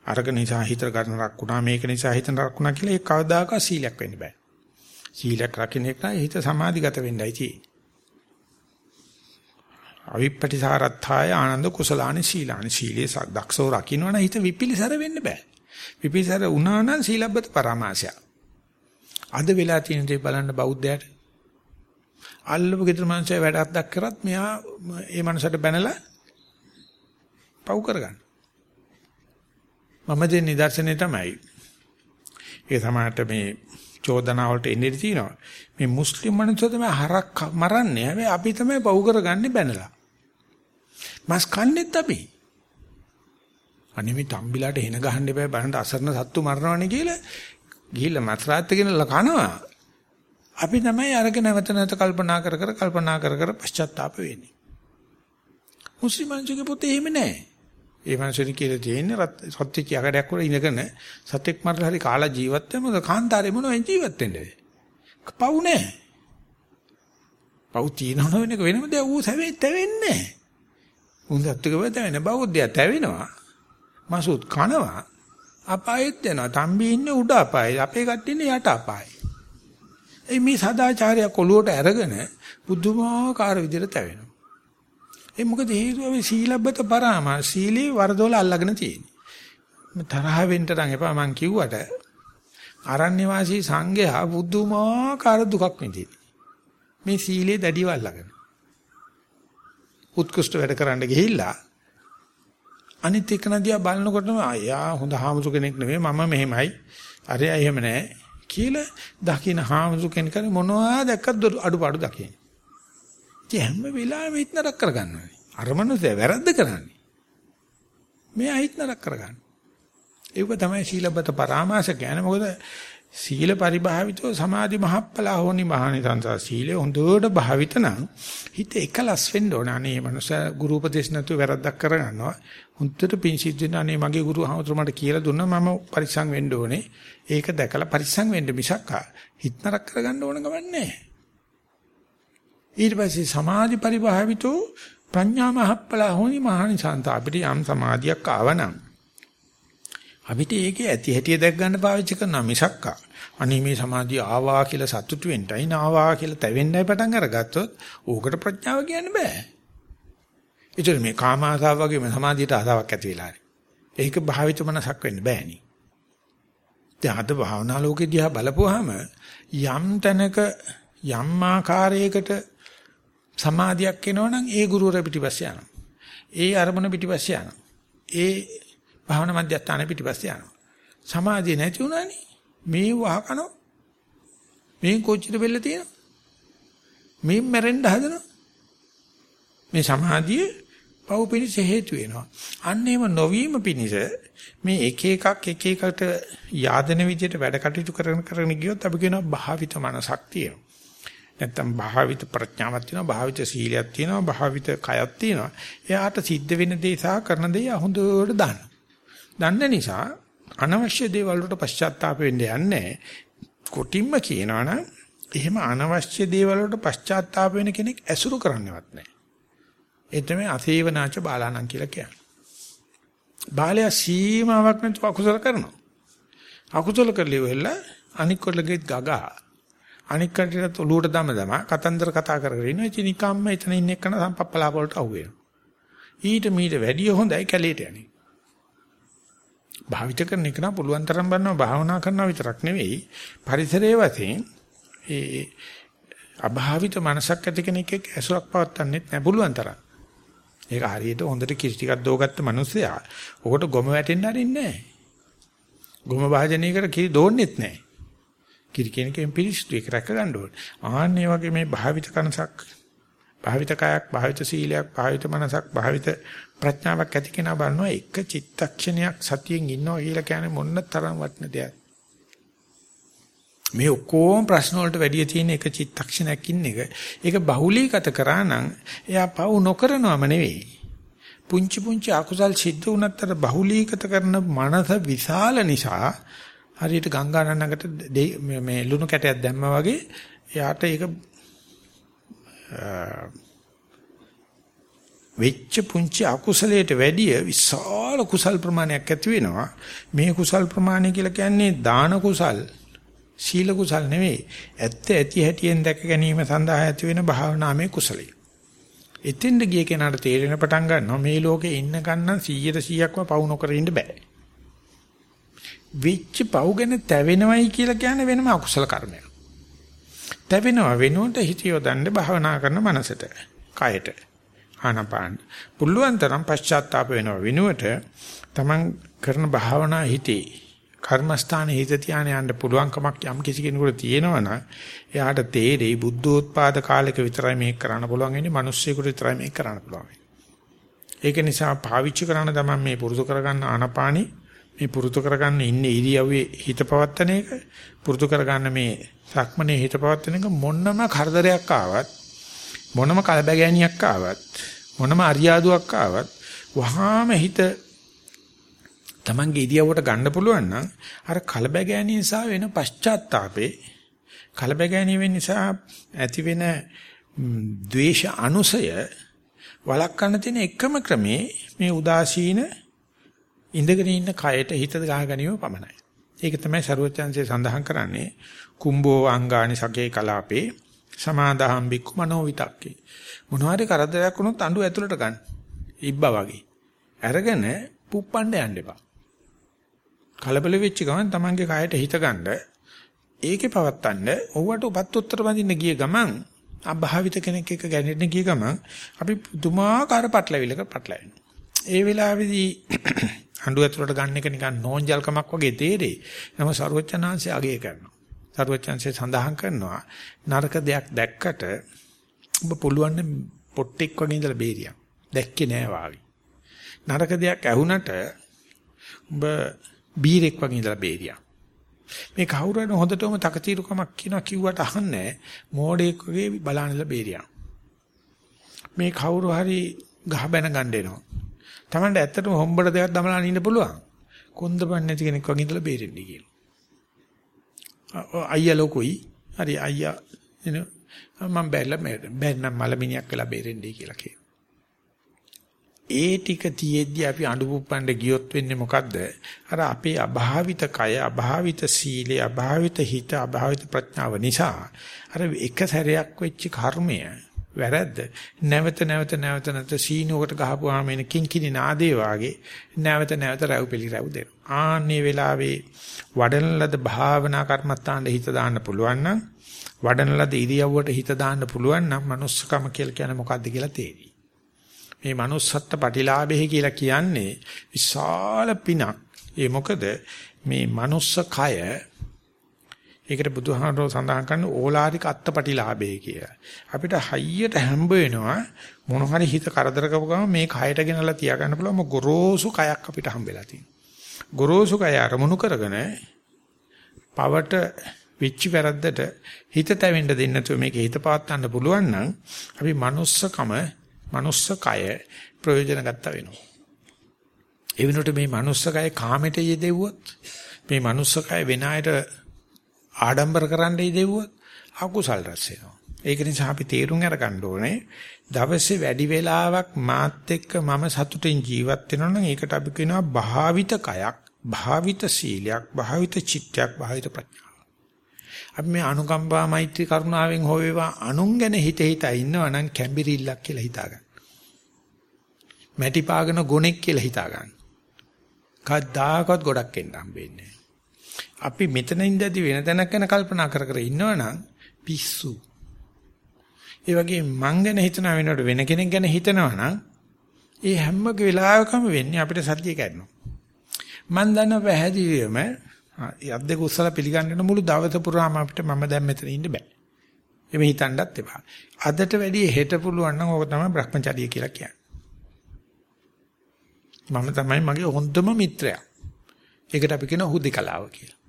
S1: අරග නිසා හිත ගන්න රක්ුණා මේක නිසා හිත රක්ුණා කියලා ඒ කවදාකවත් සීලයක් වෙන්න බෑ. සීලයක් රකින්න එක හිත සමාධිගත වෙන්නයි තියෙන්නේ. අවිප්පටිසාරත්ථාය ආනන්ද කුසලානි සීලානි සීලේ දක්ෂව රකින්නවනම් හිත විපිලිසර වෙන්න බෑ. විපිලිසර වුණා නම් සීලබ්බත පරමාසය. අද වෙලා තියෙන දේ බලන්න බෞද්ධයාට අල්ලපු ගෙදර මනුස්සය වැඩක් දක් කරත් මෙයා ඒ මනුස්සයට බැනලා පව් කරගන්න. මම දෙන නිදර්ශනේ තමයි. ඒ සමාහට මේ චෝදනා වලට එන්නේ තියෙනවා. මේ මුස්ලිම් මිනිස්සු තමයි හරක් මරන්නේ. හැබැයි අපි තමයි පව් කරගන්නේ බැනලා. මස් කන්නේත් අපි. අනේ මේ තම්බිලාට එන ගහන්න එපා බලන්න අසරණ සත්තු මරනවනේ කියලා ගිහිල්ලා මත්‍රාත් ගෙනල්ලා කනවා. අපි තමයි අරගෙන නැවත නැවත කල්පනා කර කර කල්පනා කර කර පශ්චාත්තාප වෙන්නේ. මුස්ලිම් මිනිස්සුගේ පොතේ එහෙම නැහැ. ඒ මිනිස්සුනි කියලා තියෙන්නේ සත්‍ය කියකඩයක් වල ඉඳගෙන සත්‍යක් මරලා හරි කාලා ජීවත් වෙමද කාන්තාරේ මොනවෙන් ජීවත් වෙන්නේ? පව් නැහැ. පව් තියනව වෙනක වෙනම දෙයක් ඌ සැවෙත් තැවෙන්නේ නැහැ. උන් සත්‍යක වෙතවෙන බෞද්ධය තැවෙනවා. මසුත් කනවා. අපායෙත් යනවා. තම්බි ඉන්නේ උඩ අපායේ. අපේ කට්ටිය ඉන්නේ යට අපායේ. ඒ මේ සදාචාරය කොළුවට අරගෙන බුදුමාකාර විදිහට තැවෙනවා. ඒ මොකද හේතුව මේ සීලබ්බත පරාම සීලේ වරදොල අල්ලගෙන තියෙන්නේ. තරහ වෙන්න නම් එපා මං කිව්වට අරණ්‍ය වාසී සංඝයා බුදුමාකාර දුකක් විඳින්නේ. මේ සීලේ දැඩිව අල්ලගෙන. උත්කෘෂ්ඨ වැඩ කරන්න ගිහිල්ලා අනිත් එක නදියා බලනකොටම ආයා හොඳ හාමුදුර කෙනෙක් නෙවෙයි මම මෙහෙමයි. අරයා එහෙම නැහැ. කියලා දකින්න හාමුදුර කෙනෙක් මොනවා දැක්කත් අඩුපාඩු දකින්න. ඉතින් හැම වෙලාවෙම හිත නරක කරගන්නවා. අර මනුස්සයා වැරද්ද කරන්නේ. මෙයා හිත නරක කරගන්න. ඒක තමයි සීලබ්බත පරාමාස කියන්නේ. මොකද සීල පරිභාවිතෝ සමාධි මහප්පලා හෝනි මහානි සංසා සීලේ හොඳට භාවිත නම් හිත එකලස් වෙන්න ඕන. අනේ මනුස්ස ගුරු උපදේශ නැතුව වැරද්දක් කරගන්නවා. හොඳට පිං සිද්ධ වෙන අනේ මගේ ගුරු හමුතුර මට කියලා දුන්නා මම පරිස්සම් වෙන්න ඕනේ. ඒක දැකලා පරිස්සම් වෙන්න මිසක් හිත නරක කරගන්න ඕන ගමන් නැහැ. ඊට පස්සේ සමාධි පරිභාවිතෝ ප්‍රඥා මහප්පලා හෝනි මහානි සංසා අපිට යම් සමාධියක් ආවනම් අපිට ඒකේ ඇති හැටිය දැක් ගන්න පාවිච්චි කරනවා මිසක් අනේ මේ සමාධිය ආවා කියලා සතුටු වෙන්නයි නාවා කියලා තැවෙන්නයි පටන් අරගත්තොත් ඕකට ප්‍රඥාව කියන්න බෑ. ඒතර මේ කාම ආසාව වගේම සමාධියට ආසාවක් ඇති වෙලා හරි. ඒක භාවිත මනසක් වෙන්න බෑනි. දැන් අද භාවනා ලෝකෙ දිහා බලපුවාම යම් තැනක යම් ආකාරයකට සමාධියක් එනවනම් ඒ ගුරුවර පිටිපස්සේ යනවා. ඒ අරමුණ පිටිපස්සේ යනවා. ඒ භාවනා මධ්‍යස්ථාන පිටිපස්සේ යනවා. සමාධිය නැති වුණානේ. මේ වහකනෝ. මේ කොච්චර බෙල්ල තියෙනවා. මේ මැරෙන්න හදනවා. මේ සමාධිය පව් පිණිස හේතු වෙනවා. අන්න ඒව නොවීම පිණිස මේ එක එකක් එක එකට යාදෙන විදිහට වැඩ කටයුතු කරන කරන ගියොත් අපි කියනවා භාවිත මනසක් තියෙනවා. නැත්තම් භාවිත ප්‍රඥාවක් තියෙනවා භාවිත සීලයක් තියෙනවා භාවිත කයක් තියෙනවා. එයාට සිද්ධ වෙන දේ සහ කරන දේ හොඳට දාන්න. දන්න නිසා අනවශ්‍ය දේවල් වලට පශ්චාත්තාප වෙන්න යන්නේ කොටින්ම කියනවනම් එහෙම අනවශ්‍ය දේවල් වලට පශ්චාත්තාප වෙන කෙනෙක් ඇසුරු කරන්නවත් නැහැ. ඒ තමයි අසේවනාච බාලාණන් කියලා කියන්නේ. බාලයා සීමාවක් නැතුව අකුසල කරනවා. අකුසල කරලිය වෙලා අනික් කොල්ලගෙත් ගගා අනික් කටට ඔලුවට දම දම කතන්දර කතා කර කර ඉනවා. ඉතින් නිකම්ම එතන ඉන්න එක්කන සම්පප්පලා වලට අහුවෙනවා. ඊට මීට වැඩිය හොඳයි කැලේට යන්නේ. භාවිත කරන එක නම් පුළුවන් තරම් බලනවා භාවනා කරනවා විතරක් නෙවෙයි පරිසරයේ වශයෙන් ඒ අභාවිත මනසක් ඇති කෙනෙක් එක්ක ඇසුරක් පවත්වන්නෙත් නැහැ පුළුවන් තරම්. ඒක හරියට හොඳට කිරි ටිකක් දෝගත්ත මිනිස්සයා ඔකට ගොම වැටෙන්න හරින්නේ නැහැ. ගොම භාජනයකට කිරි දෝන්නෙත් නැහැ. කිරි කෙනකෙන් පිළිස්තු ඒක රැක ගන්න ඕනේ. ආන්නේ වගේ මේ භාවිත කනසක් භාවිත කයක් භාවිත සීලයක් භාවිත මනසක් භාවිත ප්‍රඥාවක් ඇති කෙනා බලනවා එක චිත්තක්ෂණයක් සතියෙන් ඉන්නවා කියලා කියන්නේ මොන්න තරම් වටින දෙයක්. මේ ඔක්කොම ප්‍රශ්න වලට වැඩිය තියෙන එක චිත්තක්ෂණයක් ඉන්න එක. ඒක බහුලීගත කරා නම් එයා පවු නොකරනවම නෙවෙයි. පුංචි පුංචි අකුසල් සිද්ධ වුණත් අර බහුලීගත කරන මනස විශාල නිසා හරියට ගංගා නන්නකට මේ ලුණු කැටයක් දැම්මා වගේ එයාට ඒක වෙච්ච පුංචි අකුසලයට වැඩිය විශාල කුසල් ප්‍රමාණයක් ඇති වෙනවා. මේ කුසල් ප්‍රමාණය කියලා කියන්නේ දාන කුසල්, සීල කුසල් නෙවෙයි. ඇත්ත ඇති හැටියෙන් දැක ගැනීම සඳහා ඇති වෙන භාවනාමය කුසලයි. එතෙන්ද ගිය කෙනාට තේරෙන පටන් ගන්නවා මේ ලෝකේ ඉන්න ගන්න 100ට 100ක්ම පවු නොකර ඉන්න බෑ. විච්ච පව් ගැන තැවෙනවයි කියලා කියන්නේ වෙනම අකුසල කර්මයක්. තැවෙනවා වෙනුවට හිත යොදන්න භාවනා කරන මනසට, කයට. ආනපාන. පුළුවන් තරම් පශ්චාත්තාප වෙනව වෙනුවට තමන් කරන භාවනා හිතේ කර්මස්ථානයේ හිත තියාන යන්න පුළුවන්කමක් යම් කිසි කෙනෙකුට තියෙනවා නම් එයාට තේරෙයි බුද්ධෝත්පාද කාලයක විතරයි මේක කරන්න පුළුවන් වෙන්නේ මිනිස්සුෙකුට විතරයි මේක කරන්න පුළුවන්. ඒක නිසා පාවිච්චි කරන තමන් මේ පුරුදු කරගන්න ආනපානි මේ පුරුදු කරගන්න ඉන්නේ ඉරියව්වේ හිත පවත්තන එක පුරුදු කරගන්න මේ සක්මනේ හිත පවත්තන එක මොනම කරදරයක් ආවත් මොනම කලබගෑනියක් ආවත් මොනම අරියාදුවක් ආවත් වහාම හිත Tamange ඉරියව්වට ගන්න පුළුවන් නම් අර කලබගෑනිය නිසා වෙන පශ්චාත්තාපේ කලබගෑනිය නිසා ඇති වෙන ද්වේෂ අනුසය වළක්වන්න තියෙන එකම ක්‍රමේ මේ උදාසීන ඉඳගෙන ඉන්න කයට හිත ගහ ගැනීම පමණයි. ඒක තමයි ਸਰවචන්සේ සඳහන් කරන්නේ කුම්බෝ අංගානි සකේ කලාපේ සමාදාහම් බික්කු මනෝවිතක්කේ. මොනවාරි කරදරයක් වුණොත් අඬු ඇතුළට ගන්න. ඉබ්බා වගේ. අරගෙන පුප්පන්න යන්න එපා. කලබල වෙච්ච ගමන් Tamange කයට හිත ගන්න ඒකේ පවත්තන්න ඔව්වට උපත් උත්තර බඳින්න ගිය ගමන් අභාවිත කෙනෙක් එක්ක ගැනෙන්න ගිය ගමන් අපි පුදුමාකාර පටලවිලක පටලවෙනවා. ඒ වෙලාවේදී (clears throat) හඬු ඇතුළට ගන්න එක නිකන් නෝන්ජල්කමක් වගේ තේරෙයි. නම ਸਰවචනාංශය අගය කරනවා. ਸਰවචනාංශය සඳහන් කරනවා නරක දෙයක් දැක්කට ඔබ පුළුවන් පොට්ටෙක් වගේ ඉඳලා බේරියක්. දැක්කේ නෑ වාගේ. නරක දෙයක් ඇහුනට ඔබ බීරෙක් වගේ ඉඳලා බේරියා. මේ කවුරු හරි හොඳටම තකතිරුකමක් කියනවා කිව්වට අහන්නේ මෝඩෙක් වගේ බලන්නලා බේරියා. මේ කවුරු හරි ගහ බැන ගන්න එනවා. Tamande ඇත්තටම හොම්බට දෙයක් දමලා ඉන්න පුළුවන්. කොන්දපන් නැති කෙනෙක් වගේ ඉඳලා බේරෙන්නේ කියලා. අයියා ලොකුයි. හරි අයියා එන මම බැලලා බැන්නම් මලමිනියක් වෙලා බේරෙන්නේ කියලා කියනවා. ඒ ටික තියෙද්දි අපි අඬුපුප්පන්න ගියොත් වෙන්නේ මොකද්ද? අර අපේ අභාවිත කය, අභාවිත සීලය, අභාවිත හිත, අභාවිත ප්‍රඥාව නිසා අර එක සැරයක් වෙච්ච කර්මය වැරද්ද නැවත නැවත නැවත නැවත සීනුවකට ගහපුවාම එන කිංකිණි නාදේ වාගේ නැවත නැවත රැව් පිළි රැව් දෙනවා. ආන්නේ වෙලාවේ වඩන ලද භාවනා කර්මත්තාන්ට හිත දාන්න පුළුවන් නම් වඩන ලද ඉරියව්වට හිත දාන්න පුළුවන් නම් manussකම කියලා කියන්නේ මොකද්ද කියලා තේරෙයි. මේ manussත්ත්ව ප්‍රතිලාභෙහි කියලා කියන්නේ විශාල පිනක්. ඒ මොකද මේ manuss කය ඒකට බුදුහාමරෝ සඳහන් කරන ඕලාරික අත්පටිලාභය කිය. අපිට හයියට හැම්බ වෙනවා මොන හරි හිත කරදර කරපුවම මේ කයට ගෙනලා තියා ගන්න පුළුවන් ගොරෝසු කයක් අපිට හම්බෙලා තියෙනවා. ගොරෝසු කය අරමුණු කරගෙන පවට විච්චි වැරද්දට හිත තැවෙන්න දෙන්න නැතුව මේක හිත පාත් ගන්න පුළුවන් නම් අපි manussකම manuss කය ප්‍රයෝජන ගත්තා වෙනවා. ඒ වෙනුවට මේ manuss කය කාමයට යෙදෙව්වොත් මේ manuss කය වෙන අයට ආඩම්බර කරන්න යෙදෙව්වොත් අකුසල් රැස් වෙනවා. ඒක නිසා අපි තේරුම් අරගන්න ඕනේ දවසේ වැඩි වෙලාවක් මාත් එක්ක මම සතුටින් ජීවත් වෙනවා නම් ඒකට අපි කියනවා භාවිත කයක්, භාවිත සීලයක්, භාවිත චිත්තයක්, භාවිත ප්‍රඥාවක්. අපි මේ අනුකම්පා මෛත්‍රී කරුණාවෙන් හොවේවා අනුන් ගැන හිත හිතා ඉන්නවා නම් කැම්බිරිල්ලක් කියලා හිතා ගන්න. මැටි පාගන ගොනෙක් කියලා හිතා ගන්න. කවදාකවත් ගොඩක් එන්න හම්බෙන්නේ අපි මෙතන ඉඳදී වෙන තැනක් ගැන කල්පනා කර කර ඉන්නවනම් පිස්සු. ඒ වගේ මං ගැන හිතන වෙනකොට වෙන කෙනෙක් ගැන හිතනවා නම් ඒ හැම වෙලාවකම වෙන්නේ අපිට සත්‍ය කැඩෙනවා. මං දන්න පැහැදිලිවම යද්දක උස්සලා පිළිගන්න මුළු දවස පුරාම අපිට මම දැන් මෙතන ඉන්න බෑ. එමෙ හිතන්නත් එපා. අදට වැඩිය හෙට පුළුවන් නම් ඕක තමයි Brahmacharya කියලා කියන්නේ. මම තමයි මගේ හොඳම මිත්‍රයා. ඒකට අපි කියන හුදේකලාව කියලා.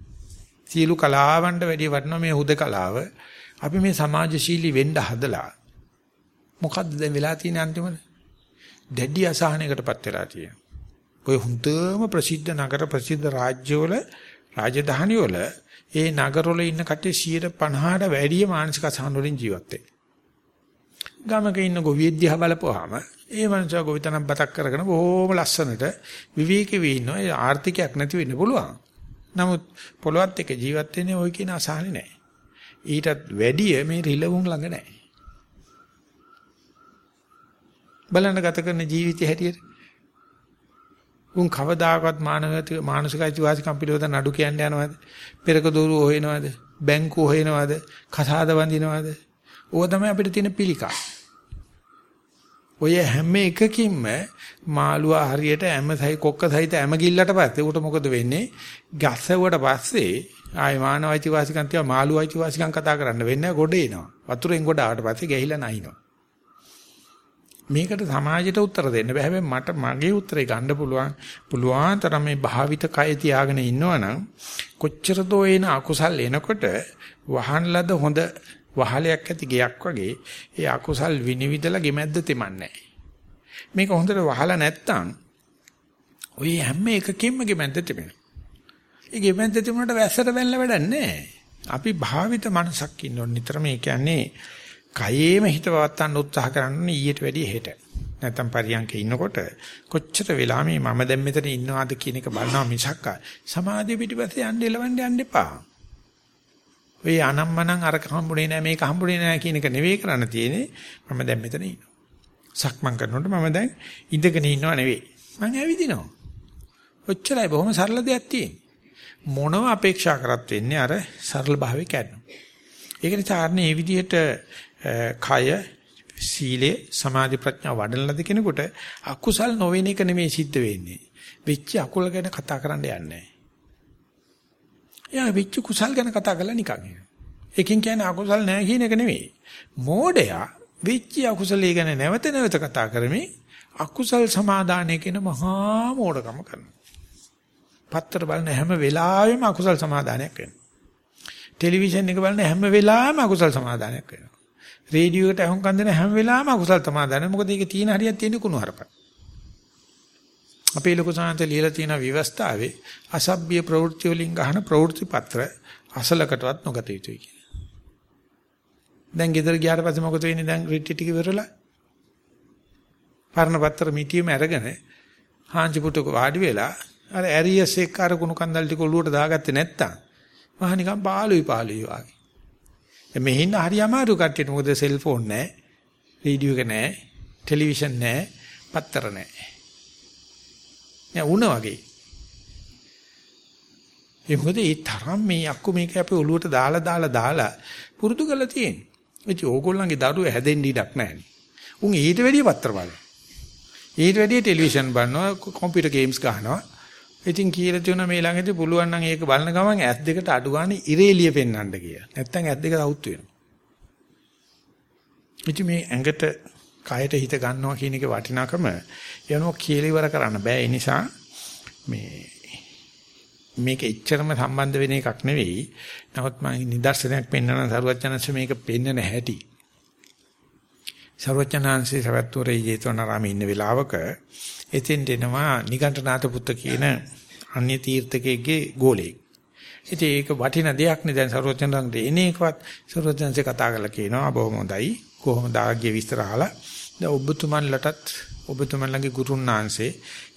S1: සියලු කලාවන්ට වැඩිය වටිනවා මේ හුදේකලාව. අපි මේ සමාජශීලී වෙන්න හදලා මොකද්ද දැන් වෙලා තියෙන්නේ අන්තිමට? දැඩි අසහනයකටපත් වෙලා තියෙනවා. ඔය හුඳම ප්‍රසිද්ධ නගර ප්‍රසිද්ධ රාජ්‍යවල රාජධානි වල ඒ නගරවල ඉන්න කට්ටිය 50ට වැඩිය මානසික අසහන වලින් ජීවත් වෙනවා. ගමක ඉන්න ගොවියෙක් දිහා බලපුවාම ඒ මනුස්සයා ගොවිතැනක් බතක් කරගෙන බොහොම ලස්සනට විවේකී වෙ ඉන්නවා. ඒ ආර්ථිකයක් නැති වෙන්න පුළුවන්. නමුත් පොළොවත් එක්ක ජීවත් වෙන්නේ ওই කියන අසහනේ නැහැ. ඊටත් වැඩිය මේ රිලවුන් ළඟ නැහැ. බලන්න ගත කරන ජීවිතය හැටියට උන් කවදාකවත් මානවික මානසික අයිතිවාසිකම් පිළිවෙත නඩු කියන්න යනවද? පෙරක දෝරු හොයනවද? බැංකුව හොයනවද? කසාද වඳිනවද? ඕක තමයි අපිට තියෙන පිළිකා. ඔය හැම එකකින්ම මාළුවා හරියට ඇමසයි කොක්ක සහිත ඇම ගිල්ලට පස්සේ උට මොකද වෙන්නේ? ගැස්සුවට පස්සේ ආයි මානව අයිතිවාසිකම් තියා මාළුවා අයිතිවාසිකම් කතා කරන්න වෙන්නේ ගොඩ එනවා. වතුරෙන් ගොඩ ආවට පස්සේ ගැහිලා නැහිනවා. මේකට සමාජයට උත්තර දෙන්න බෑ. හැබැයි මට මගේ උත්තරේ ගන්න පුළුවන්. පුළුවන් තරම් මේ භාවිත කය තියාගෙන ඉන්නවනම් කොච්චර දෝ එන අකුසල් එනකොට වහන් ලද හොඳ වහලයක් ඇති ගයක් වගේ ඒ අකුසල් විනිවිදලා ගෙමැද්ද තෙමන්නේ මේක හොඳට වහලා නැත්තම් ඔය හැම එකකින්ම ගෙමැද්ද තෙමෙනවා. ඒ ගෙමැද්ද තෙමුනට වැස්සට බැලලා වැඩක් නැහැ. අපි භාවිත මනසක් ඉන්න ඕන නිතරම ඒ කියන්නේ කයේම හිත පවත්තන්න උත්සාහ කරන්නේ ඊට වැඩිය හෙට. නැත්තම් පරියන්කේ ඉන්නකොට කොච්චර වෙලා මේ මම දැන් මෙතන ඉන්නවාද කියන එක බලනවා මිසක් සමාධිය පිටිපස්සේ යන්න එලවන්න යන්න එපා. ඔය අනම්මනම් අර හම්බුනේ නැහැ මේක හම්බුනේ නැහැ කියන එක නෙවෙයි කරන්න තියෙන්නේ. මම දැන් මෙතන ඉන්නවා. සක්මන් කරනකොට මම දැන් ඉඳගෙන ඉන්නව නෙවෙයි. මම ඇවිදිනවා. ඔච්චරයි බොහොම සරල දෙයක් තියෙන්නේ. මොනව අපේක්ෂා කරත් වෙන්නේ අර සරල භාවයේ කැඩෙනවා. ඒක නිසා මේ විදිහට කය සීලේ සමාධි ප්‍රඥා වඩන ලද කෙනෙකුට අකුසල් නොවන එක නෙමෙයි සිද්ධ වෙන්නේ. වෙච්ච අකුල ගැන කතා කරන්න යන්නේ නැහැ. එයා වෙච්ච කුසල් ගැන කතා කරලා නිකන් එනවා. එකකින් කියන්නේ අකුසල් නැහැ කියන එක නෙමෙයි. මෝඩයා වෙච්ච අකුසලයේ ගැන නැවත නැවත කතා කරමින් අකුසල් සමාදානය කියන මහා මෝඩකම කරනවා. පත්තර බලන හැම වෙලාවෙම අකුසල් සමාදානයක් වෙනවා. ටෙලිවිෂන් එක බලන හැම වෙලාවෙම අකුසල් සමාදානයක් වෙනවා. රේඩියෝ එකට අහුම්කම් දෙන හැම වෙලාවෙම අකුසල් සමාදානය. මොකද ඒකේ තියෙන හරියක් තියෙන කුණු හරපක්. අපේ ලොකු සාන්ත ලියලා තියෙන විවස්ථාවේ අසභ්‍ය ප්‍රවෘත්ති වලින් ගන්න ප්‍රවෘත්ති පත්‍ර අසලකටවත් නොගත යුතුයි කියලා. දැන් ගෙදර ගියාට පස්සේ මොකද වෙන්නේ දැන් රිට්ටි ටික ඉවරලා? පරණ පත්‍ර මිටියෙම අරගෙන හාන්සි පුටුක වාඩි වෙලා අර ඇරියස් එක්ක අර කුණු කන්දල් ටික ඔලුවට දාගත්තේ නැත්තම් මහා නිකන් පාළුයි පාළුයි වගේ. දැන් මෙහින්න හරි අමාරු කට්ටියට මොකද සෙල්ෆෝන් නැහැ, රේඩියෝ එක නැහැ, ටෙලිවිෂන් නැහැ, පත්තර නැහැ. නෑ වුණ වගේ. ඒ මොකද ඒ තරම් මේ අක්කු මේක අපේ ඔළුවට දාලා දාලා දාලා පුරුදු කරලා තියෙන්නේ. ඉතින් ඕගොල්ලන්ගේ දරුවෝ හැදෙන්න ඉඩක් නැහැ. උන් ඊට වැඩිය පත්‍ර බලනවා. ඊට වැඩිය ටෙලිවිෂන් බලනවා, කම්පියුටර් ගේම්ස් ගහනවා. ඉතින් කියලා තියෙනවා මේ ළඟදී පුළුවන් නම් ඒක බලන ගමන් ඇස් දෙකට අඩු ගන්න ඉරේලිය පෙන්වන්න කියලා. නැත්තම් ඇස් දෙක අවුත් වෙනවා. ඉතින් මේ ඇඟට කයට හිත ගන්නවා කියන එකේ වටිනාකම යනවා කියලා ඉවර කරන්න බෑ. ඒ නිසා මේ මේක එච්චරම සම්බන්ධ වෙන එකක් නෙවෙයි. නමුත් මම නිදර්ශනයක් පෙන්වන සරුවචනංශ මේක පෙන්වන හැටි. සරුවචනංශේ සවැත්තුරේ ජේතවනාරාමේ ඉන්න වෙලාවක එතෙන් දෙනවා නිගණ්ඨනාත පුත්ත කියන අන්‍ය තීර්ථකයේ ගෝලෙක්. ඉතින් ඒක වටින දෙයක් නේ දැන් සරුවචනංශ එන එකවත් සරුවචනංශේ කතා කරලා කියනවා බොහොම හොඳයි. කොහොමද ආගිය විස්තර අහලා දැන් ඔබතුමන්ලටත් ඔබතුමන්ලගේ ගුරුන්නාංශේ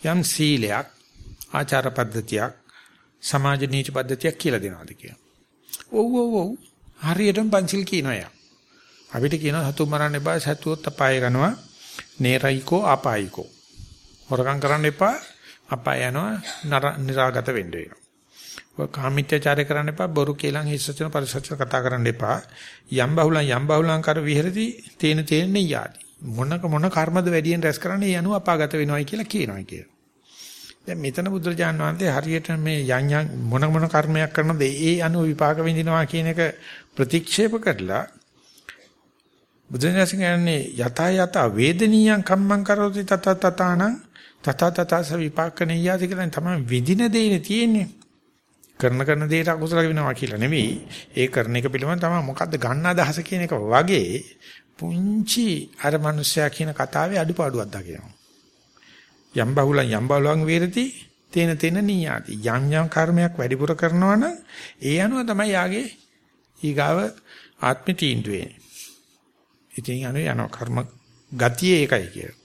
S1: යම් සීලයක් ආචාර පද්ධතියක් සමාජ නීති පද්ධතියක් කියලා දෙනවාද කියලා. ඔව් ඔව් ඔව් හරියටම පන්සිල් කියනවා යා. අපිට කියනවා සතු මරන්න එපා සතුවත් අපාය යනවා නේරයිකෝ අපායිකෝ. හොරකම් කරන්න එපා අපාය යනවා නිරාගත වෙන්න වෙනවා. ඔය කාමීත්‍යචාරය කරන්න එපා බොරු කේලම් හිස්සචන පරිසචන කතා කරන්න එපා යම් බහුලම් යම් බහුලම් කර විහෙරති තේන තේන්නේ යාදි මොනක මොන කර්මද වැඩියෙන් රැස් කරන්නේ ඒ අනුව අපාගත වෙනවයි කියලා කියනවා කියලා. දැන් මෙතන බුදුරජාන් වහන්සේ හරියට මේ යන් යන් මොන මොන කර්මයක් කරනද ඒ අනුව විපාක විඳිනවා කියන එක ප්‍රතික්ෂේප කරලා බුදුරජාණන් කියන්නේ යතා යතා වේදනීයං කම්මං කරෝති තත තතානං තත තතස විපාකණියාති කියලා තමයි විඳින දෙන්නේ තියෙන්නේ. කරන කරන දේට අකුසල වෙනවා කියලා නෙවෙයි. ඒ කරන එක පිළිබඳව තමයි මොකද්ද ගන්න අදහස කියන එක වගේ පුංචි අර මිනිස්සයා කියන කතාවේ අඩුපාඩුවක් දකිනවා. යම් බහුලං යම් බහුලං වේරති තේන තේන නියාති. යම් යම් කර්මයක් වැඩිපුර කරනවා නම් ඒ අනුව තමයි යාගේ ඊගාව ආත්ම තීන්දුවේ. ඉතින් අනේ යනවා කර්ම ගතිය ඒකයි කියලා.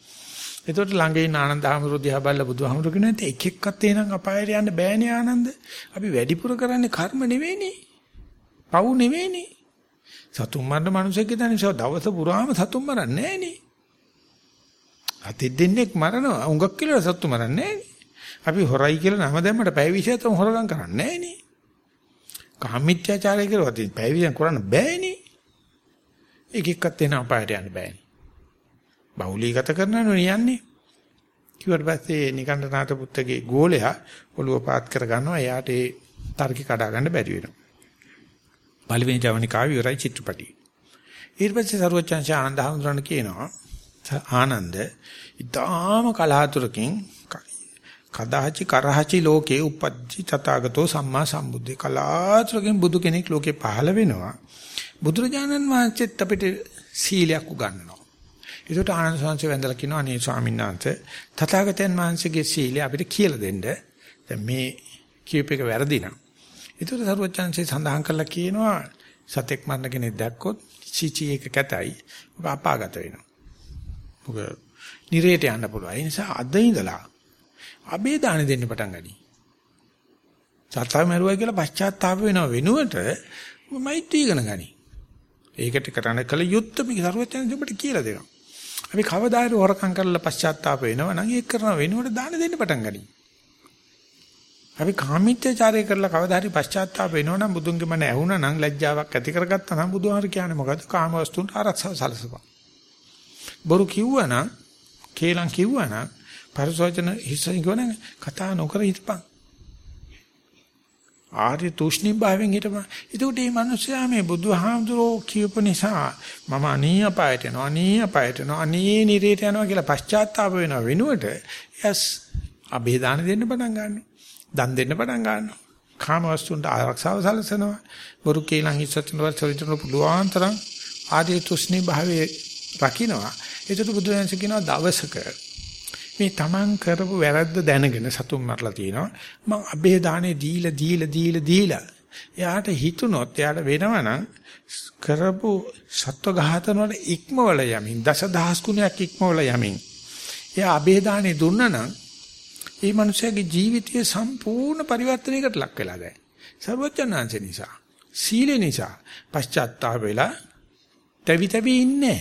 S1: එතකොට ළඟ ඉන්න ආනන්ද හැමරුව දිහා බලලා බුදුහාමුදුරු කියනවා එක එක්කත් එනං අපායට යන්න බෑනේ ආනන්ද. අපි වැඩිපුර කරන්නේ කර්ම නෙවෙයිනේ. පව් නෙවෙයිනේ. සතුන් මරන මිනිස්සෙක් ඉදන්නේ දවස පුරාම සතුන් මරන්නේ නෑනේ. අතෙත් දෙන්නෙක් මරනවා. උඟක් කියලා සතු මරන්නේ නෑනේ. අපි හොරයි කියලා නම දැම්මට පැය 27ම හොරගම් කරන්නේ නෑනේ. කාමීත්‍යාචාරය කියලා වතින් පැය 20 කරන්න බෑනේ. එක එක්කත් එන අපායට යන්න බෑනේ. බහුලීගත කරනවනේ යන්නේ. කිව්වට පස්සේ නිකණ්ඨනාත පුත්තගේ ගෝලයා ඔළුව පාත් කර ගන්නවා. එයාට ඒ තර්කي කඩා ගන්න බැරි වෙනවා. පළවෙනි ජවනිකාව ඉවරයි චිත්‍රපටි. ඊට පස්සේ සරුවචන්ෂ ආනන්ද හඳුනන කියනවා ආනන්ද ඊටාම කලහතුරකින් කදාචි කරහචි ලෝකේ උපජ්ජි තථාගතෝ සම්මා සම්බුද්ධි. කලාතුරකින් බුදු කෙනෙක් ලෝකේ පහළ වෙනවා. බුදුරජාණන් වහන්සේත් අපිට සීලයක් උගන්වනවා. ඒකට ආනන්ද සංසය වැඳලා කියනවා අනේ ස්වාමීන් වහන්සේ තථාගතයන් වහන්සේගේ සීලය අපිට කියලා දෙන්න. දැන් මේ කියූප එක වැරදි නම් ඒකට සරුවචාන්සේ සඳහන් කළා කියනවා සතෙක් මරන කෙනෙක් දැක්කොත් චීචී එක කැතයි ඔබ අපාගත වෙනවා මොකද නිරේට යන්න පුළුවන්. ඒ නිසා අද ඉඳලා අබේ දාන දෙන්න පටන් ගනි. සත්‍ය මරුවයි කියලා පශ්චාත්තාප වෙනව වෙනුවට මෛත්‍රී ඉගෙන ගනි. ඒකට කරන්න කල යුත්තේ මේ සර්වඥයන් දෙකට කියලා දෙනවා. අපි කවදා හරි හොරකම් කරලා පශ්චාත්තාප වෙනවා නම් ඒක කරන වෙනුවට දාන දෙන්න පටන් ගනි. අපි කාමීත්‍යචාරය කරලා කවදා හරි පශ්චාත්තාප වෙනවා නම් බුදුන්ගේ මන ඇහුණා නම් ලැජ්ජාවක් ඇති කරගත්තා නම් බුදුහාර කියන්නේ මොකද්ද? කාම වස්තුන්ට ආරක්ෂාව සැලසපන්. බොරු කිව්වනම් කේලම් කිව්වනම් පරිසෝචන හිස්සෙන් ගොන කතා නොකර හිටපන්. ආර්ය තුෂ්ණි භාවයෙන් හිටපන්. ඒකට මේ මිනිස්සයා මේ බුදුහාමුදුරෝ කියපු නිසා මම අනී අපායට යනවා අනී අපායට යනවා අනී නිරේට යනවා කියලා පශ්චාත්තාප වෙනව වෙනුවට යස් අභේදාන දෙන්න පටන් ගන්නවා. දන් දෙන්න පටන් ගන්නවා. කාම වස්තුන්ට ආරක්ෂාව සැලසෙනවා. බොරු කේලම් හිස්සෙන් වල පුළුවන් තරම් ආර්ය තුෂ්ණි භාවයේ රකින්නවා. ඒකට බුදුරජාණන් කියනවා දවසක මේ Taman කරපු වැරද්ද දැනගෙන සතුන් මරලා තිනවා මම අබේ දානේ දීලා දීලා දීලා දීලා එයාට හිතුනොත් එයාට වෙනවනම් කරපු සත්ව ඝාතන වල ඉක්මවල යමින් දසදහස් ගුණයක් ඉක්මවල යමින් එයා අබේ දානේ දුන්නා නම් ඒ මනුස්සයාගේ ජීවිතය සම්පූර්ණ පරිවර්තනයකට ලක් වෙලා දැන් සර්වඥාන්ස නිසා සීල නිසා පශ්චාත්තාප වෙලා තවි තවි ඉන්නේ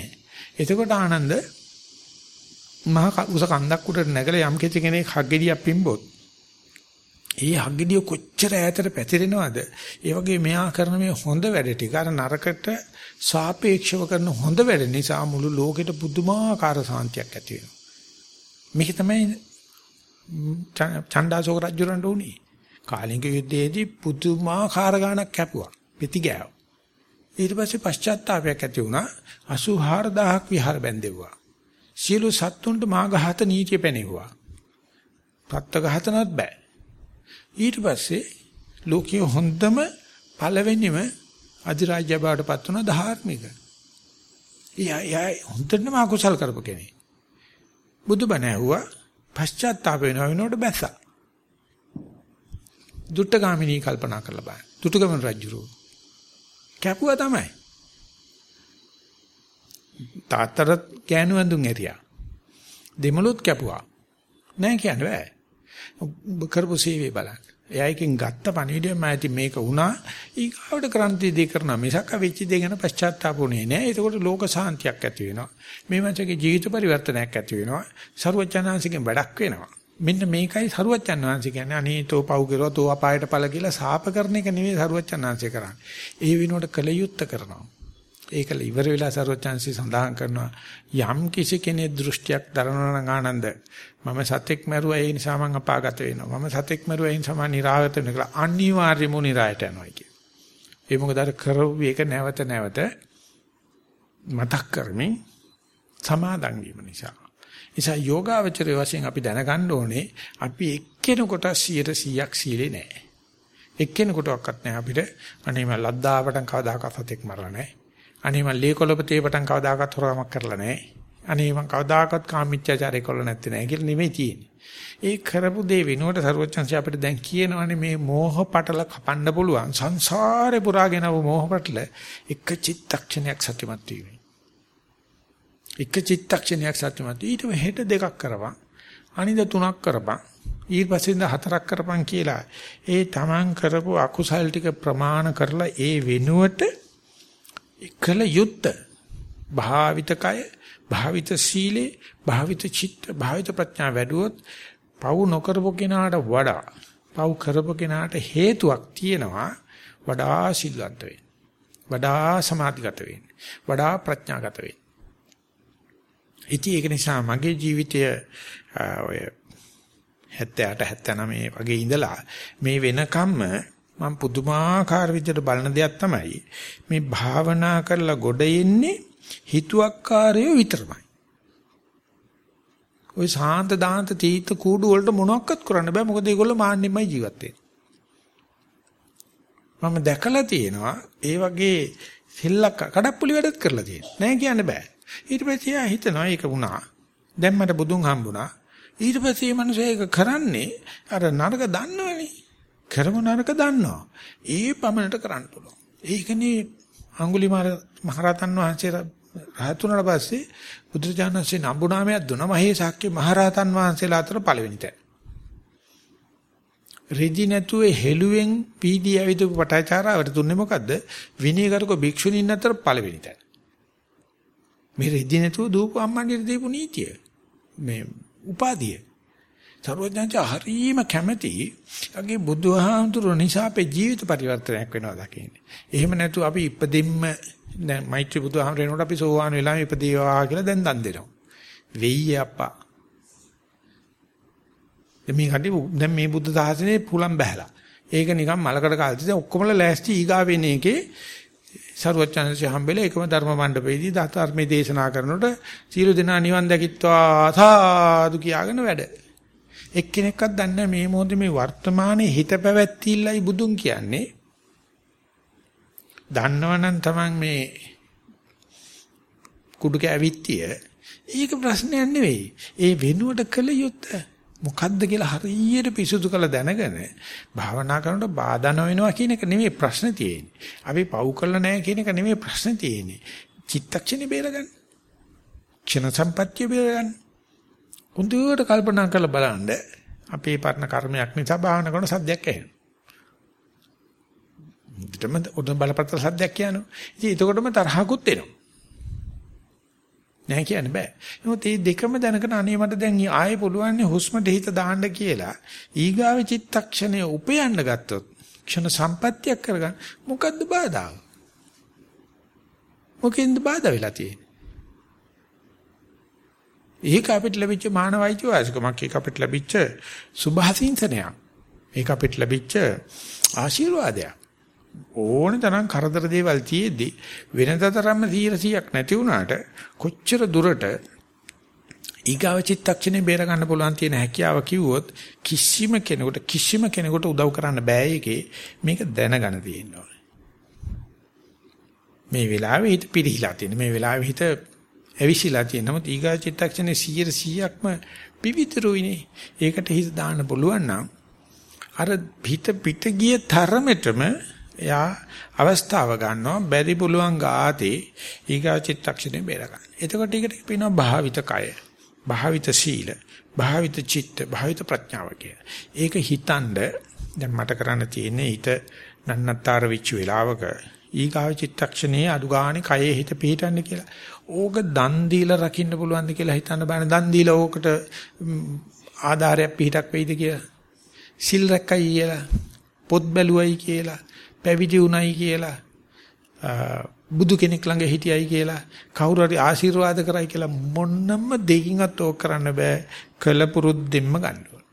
S1: එතකොට ආනන්ද මහ උස කන්දක් උඩට නැගලා යම් කෙනෙක් හග්ගෙඩියක් පිම්බොත් ඒ හග්ගෙඩිය කොච්චර ඈතට පැතිරෙනවද? ඒ වගේ මෙයා කරන මේ හොඳ වැඩ ටික අර නරකට සාපේක්ෂව කරන හොඳ වැඩ නිසා මුළු ලෝකෙට පුදුමාකාර සාන්තියක් ඇති වෙනවා. මේක තමයි චණ්ඩාසෝක රජුරන්ට උනේ කාලිංග යුද්ධයේදී පුදුමාකාර ගාණක් කැපුවා පිටි ගෑව ඊට පස්සේ පශ්චාත්තාවයක් ඇති වුණා 84000ක් විහාර බැඳෙව්වා. සියලු සත්තුන්ට මාඝාත නීතිය පැනෙව්වා. පත්ත ඝාතනවත් බෑ. ඊට පස්සේ ලෝකයේ හොඳම පළවෙනිම අධිරාජ්‍ය බවට පත් වුණ ධාර්මික. යා යා හොඳටම අකුසල් කරපු කෙනෙක්. බුදුබණ ඇහුවා පශ්චාත්තාප වෙනවා වෙනකොට බැස්සා. දුට්ටගාමිනී කල්පනා කරලා බලන්න. දුටුගමන රජුරෝ කැපුවා තමයි. තාත්තට කෑනු ඇඳුම් ඇරියා. දෙමළුත් කැපුවා. නෑ කියන්න බෑ. කරපු සේවය බලන්න. එයා එකෙන් ගත්ත පණිවිඩය මම ඇති මේක වුණා ඊගාවට ක්‍රාන්ති දෙය කරන මිසක් වෙච්ච දේ ගැන පශ්චාත්තාපුනේ නෑ. ඒකෝට ලෝක සාන්තියක් ඇති වෙනවා. මේ මනසගේ ජීවිත පරිවර්තනයක් ඇති වෙනවා. ਸਰුවචනාංශිකෙන් වැඩක් වෙනවා. මෙන්න මේකයි සරුවච්චන් වහන්සේ කියන්නේ අනේතෝ පව් කෙරුවා තෝ අපායට ඵල කියලා සාප කරන එක නෙවෙයි සරුවච්චන් වහන්සේ කරන්නේ. ඒ විනෝඩ කලයුත්ත කරනවා. ඒකල ඉවර වෙලා සරුවච්චන්සි සඳහන් කරනවා යම් කිසි කෙනෙක් දෘෂ්ටියක් දරනවා නම් ආනන්ද මම සතෙක් මරුවා ඒ නිසා මං අපාගත වෙනවා. මම සතෙක් මරුවා ඒ නිසා මං නිරාගත වෙනවා කියලා අනිවාර්යයෙන්ම නිරායට යනවා කිය. ඒ මොකද අර කරවු එක නැවත නැවත මතක් කරමින් සමාදන් වීම නිසා. නිසා යෝගාවචරය වශයෙන් අපි දැනගන්න ඕනේ අපි එක්කෙනෙකුට 100%ක් සීලේ නැහැ. එක්කෙනෙකුටවත් නැහැ අපිට අනේ මම ලද්දාවටන් කවදාකවත් සතෙක් මරලා නැහැ. අනේ මම ලේකොලපතේවටන් කවදාකවත් හොරකමක් කරලා නැහැ. අනේ මම කවදාකවත් කාමීච්ඡාචාරය කළා නැත්තේ නෑ කියලා නෙමෙයි තියෙන්නේ. ඒ කරපු දේ වෙනුවට සරුවචන්සි අපිට දැන් කියනවානේ මේ මෝහ පටල කපන්න පුළුවන් සංසාරේ පුරාගෙනව මෝහ පටල එක චිත්තක්ෂණයක් සත්‍යමත් වීමයි. එක චිත්තක්ෂණයක් සත්‍යමත් ඊට හෙට දෙකක් කරපන්. අනිද තුනක් කරපන්. ඊට පස්සේ ඉඳ හතරක් කරපන් කියලා. ඒ තමන් කරපු අකුසල් ටික ප්‍රමාණ කරලා ඒ වෙනුවට එකල යුත්ත භාවිත කය භාවිත සීලේ භාවිත චිත්ත භාවිත ප්‍රඥා වැඩුවොත් පව් නොකරපු කෙනාට වඩා පව් කරපු කෙනාට හේතුවක් තියෙනවා වඩා සිල්වන්ත වෙන්න. වඩා සමාධිගත වෙන්න. වඩා ප්‍රඥාගත වෙන්න. ඉතින් ඒක නිසා මගේ ජීවිතය ඔය 78 79 වගේ ඉඳලා මේ වෙනකම්ම මම පුදුමාකාර විදිහට බලන දෙයක් තමයි මේ භාවනා කරලා ගොඩ එන්නේ හිතුවක්කාරයෝ විතරමයි. ওই සාන්ත දාන්ත තීත කූඩු වලට මොනවත් කරන්න බෑ මොකද ඒගොල්ලෝ මාන්නෙමයි ජීවත් මම දැකලා තියෙනවා ඒ වගේ සෙල්ලක් කඩප්පුලි වැඩත් කරලා තියෙනවා. නෑ කියන්න බෑ. ඊට පස්සේ ආ හිතනවා ඒක වුණා. දැන් මට බුදුන් හම්බුණා. ඊට පස්සේ මේ මිනිස්සු ඒක කරන්නේ අර නරක දන්නවනේ. කරමු නරක දන්නවා. ඒ පමණට කරන්න පුළුවන්. ඒකනේ අඟුලිමාල මහරහතන් වහන්සේ රහතුනට පස්සේ බුදුරජාණන්සේ නම්බුනාමයක් දුන මහේ ශාක්‍ය මහරහතන් වහන්සේලා අතර පළවෙනි තැන. රෙදි නැතුව හෙළුවෙන් පීඩී ඇවිදපු පටාචාරාවට දුන්නේ මොකද්ද? විනයගරුක භික්ෂුණීන් අතර පළවෙනි තැන. මේ රෙදි නැතුව දූපු අම්මන්ට දීපු නීතිය. මේ උපාධිය. සර්වඥාන්ත හරීම කැමැති අගේ බුදුහාමුදුරු නිසා අපේ ජීවිත පරිවර්තනයක් වෙනවා දකින්නේ. එහෙම නැතු අපි ඉපදෙන්න දැන් මෛත්‍රී බුදුහාමුදුරේනොට අපි සෝවාන් වෙලා ඉපදේවා කියලා දැන් දන් දෙනවා. වෙయ్య අප්පා. මේ කටි දැන් මේ බුද්ධ සාසනේ පුලම් බහැලා. ඒක නිකන් මලකඩ කාලේ ඔක්කොමලා ලෑස්ති ඊගා වෙන එකේ සරුවචනන්සේ හම්බෙලා එකම ධර්ම මණ්ඩපයේදී ධර්මයේ දේශනා කරනකොට සීල දෙනා නිවන් දැකිත්වා සාදු කියාගෙන වැඩ. එක්කෙනෙක්වත් දන්නේ මේ මොහොතේ මේ වර්තමානයේ හිත පැවැත්තිල්ලයි බුදුන් කියන්නේ. දන්නවනම් Taman මේ කුඩු කැවිත්තිය ඒක ප්‍රශ්නයක් නෙවෙයි. ඒ වෙනුවට කළ යුත්තේ මොකද්ද කියලා හරියට පිසුදු කළ දැනගෙන භාවනා කරනකොට බාධා නොවෙනවා කියන එක නෙමෙයි ප්‍රශ්නේ තියෙන්නේ. අපි පව් කළා නැහැ කියන එක නෙමෙයි ප්‍රශ්නේ තියෙන්නේ. චිත්තක්ෂණේ බේරගන්න. ක්ෂණ සම්පත්‍ය බේරගන්න. හොඳට කල්පනා කරලා බලන්න අපේ පරණ කර්මයක් නිසා භාවනා කරන සද්දයක් ඇහෙනවා. ඊටම උඩ බලපත්‍ර සද්දයක් කියනවා. ඉතින් එතකොටම තරහකුත් එනවා. නෑ කියන්න බෑ. නමුත් මේ දෙකම දැනගෙන අනේ මට දැන් ආයෙ පුළුවන් හුස්මට හිත දාන්න කියලා ඊගාව චිත්තක්ෂණය උපයන්න ගත්තොත් ක්ෂණ සම්පත්තියක් කරගන්න මොකද්ද බාධාව? මොකෙන්ද බාධා වෙලා තියෙන්නේ? ඒක අපිට ලැබිච්ච මානවයිච වාසිකමක් ඒක අපිට ලැබිච්ච සුභාසින්සනයක්. ඒක අපිට ලැබිච්ච ආශිර්වාදයක්. ඕන තරම් කරදර දේවල් තියේදී වෙනදතරම්ම 100ක් නැති වුණාට කොච්චර දුරට ඊගාව චිත්තක්ෂණේ බේර ගන්න පුළුවන් තියෙන හැකියාව කිව්වොත් කිසිම කෙනෙකුට කිසිම කෙනෙකුට උදව් කරන්න බෑ ඒකේ මේක දැනගන්න තියෙනවා මේ වෙලාවේ හිත පිරිහිලා තියෙන මේ වෙලාවේ හිත ඇවිසිලා තියෙන නමුත් ඊගාව චිත්තක්ෂණේ 100%ක්ම පිවිතුරුයිනේ ඒකට හිත දාන්න පුළුවන් නම් අර හිත පිට ගිය තරමටම එයා අවස්ථාව ගන්නවා බැරි පුළුවන් ගාතේ ඊගා චිත්තක්ෂණය බේර ගන්න. එතකොට ඒකට කියනවා භාවිත කය, භාවිත සීල, භාවිත චිත්ත, භාවිත ප්‍රඥාව ඒක හිතනද දැන් මට කරන්න තියෙන්නේ හිත නන්නත්තර වෙච්ච වෙලාවක ඊගාව චිත්තක්ෂණයේ අඩු ගානේ කයේ හිත පිහිටන්න කියලා. ඕක දන් දීලා රකින්න පුළුවන්ද කියලා හිතන්න බෑනේ. දන් දීලා ඕකට ආධාරයක් පිහිටක් වෙයිද කියලා. සිල් රැක්කයි කියලා. පොත් බැලුවයි කියලා. පැවිදි වුණයි කියලා බුදු කෙනෙක් ළඟ හිටියයි කියලා කවුරු හරි ආශිර්වාද කරයි කියලා මොන්නම දෙකින්වත් ඕක කරන්න බෑ කලපුරුද්දෙන්ම ගන්න ඕන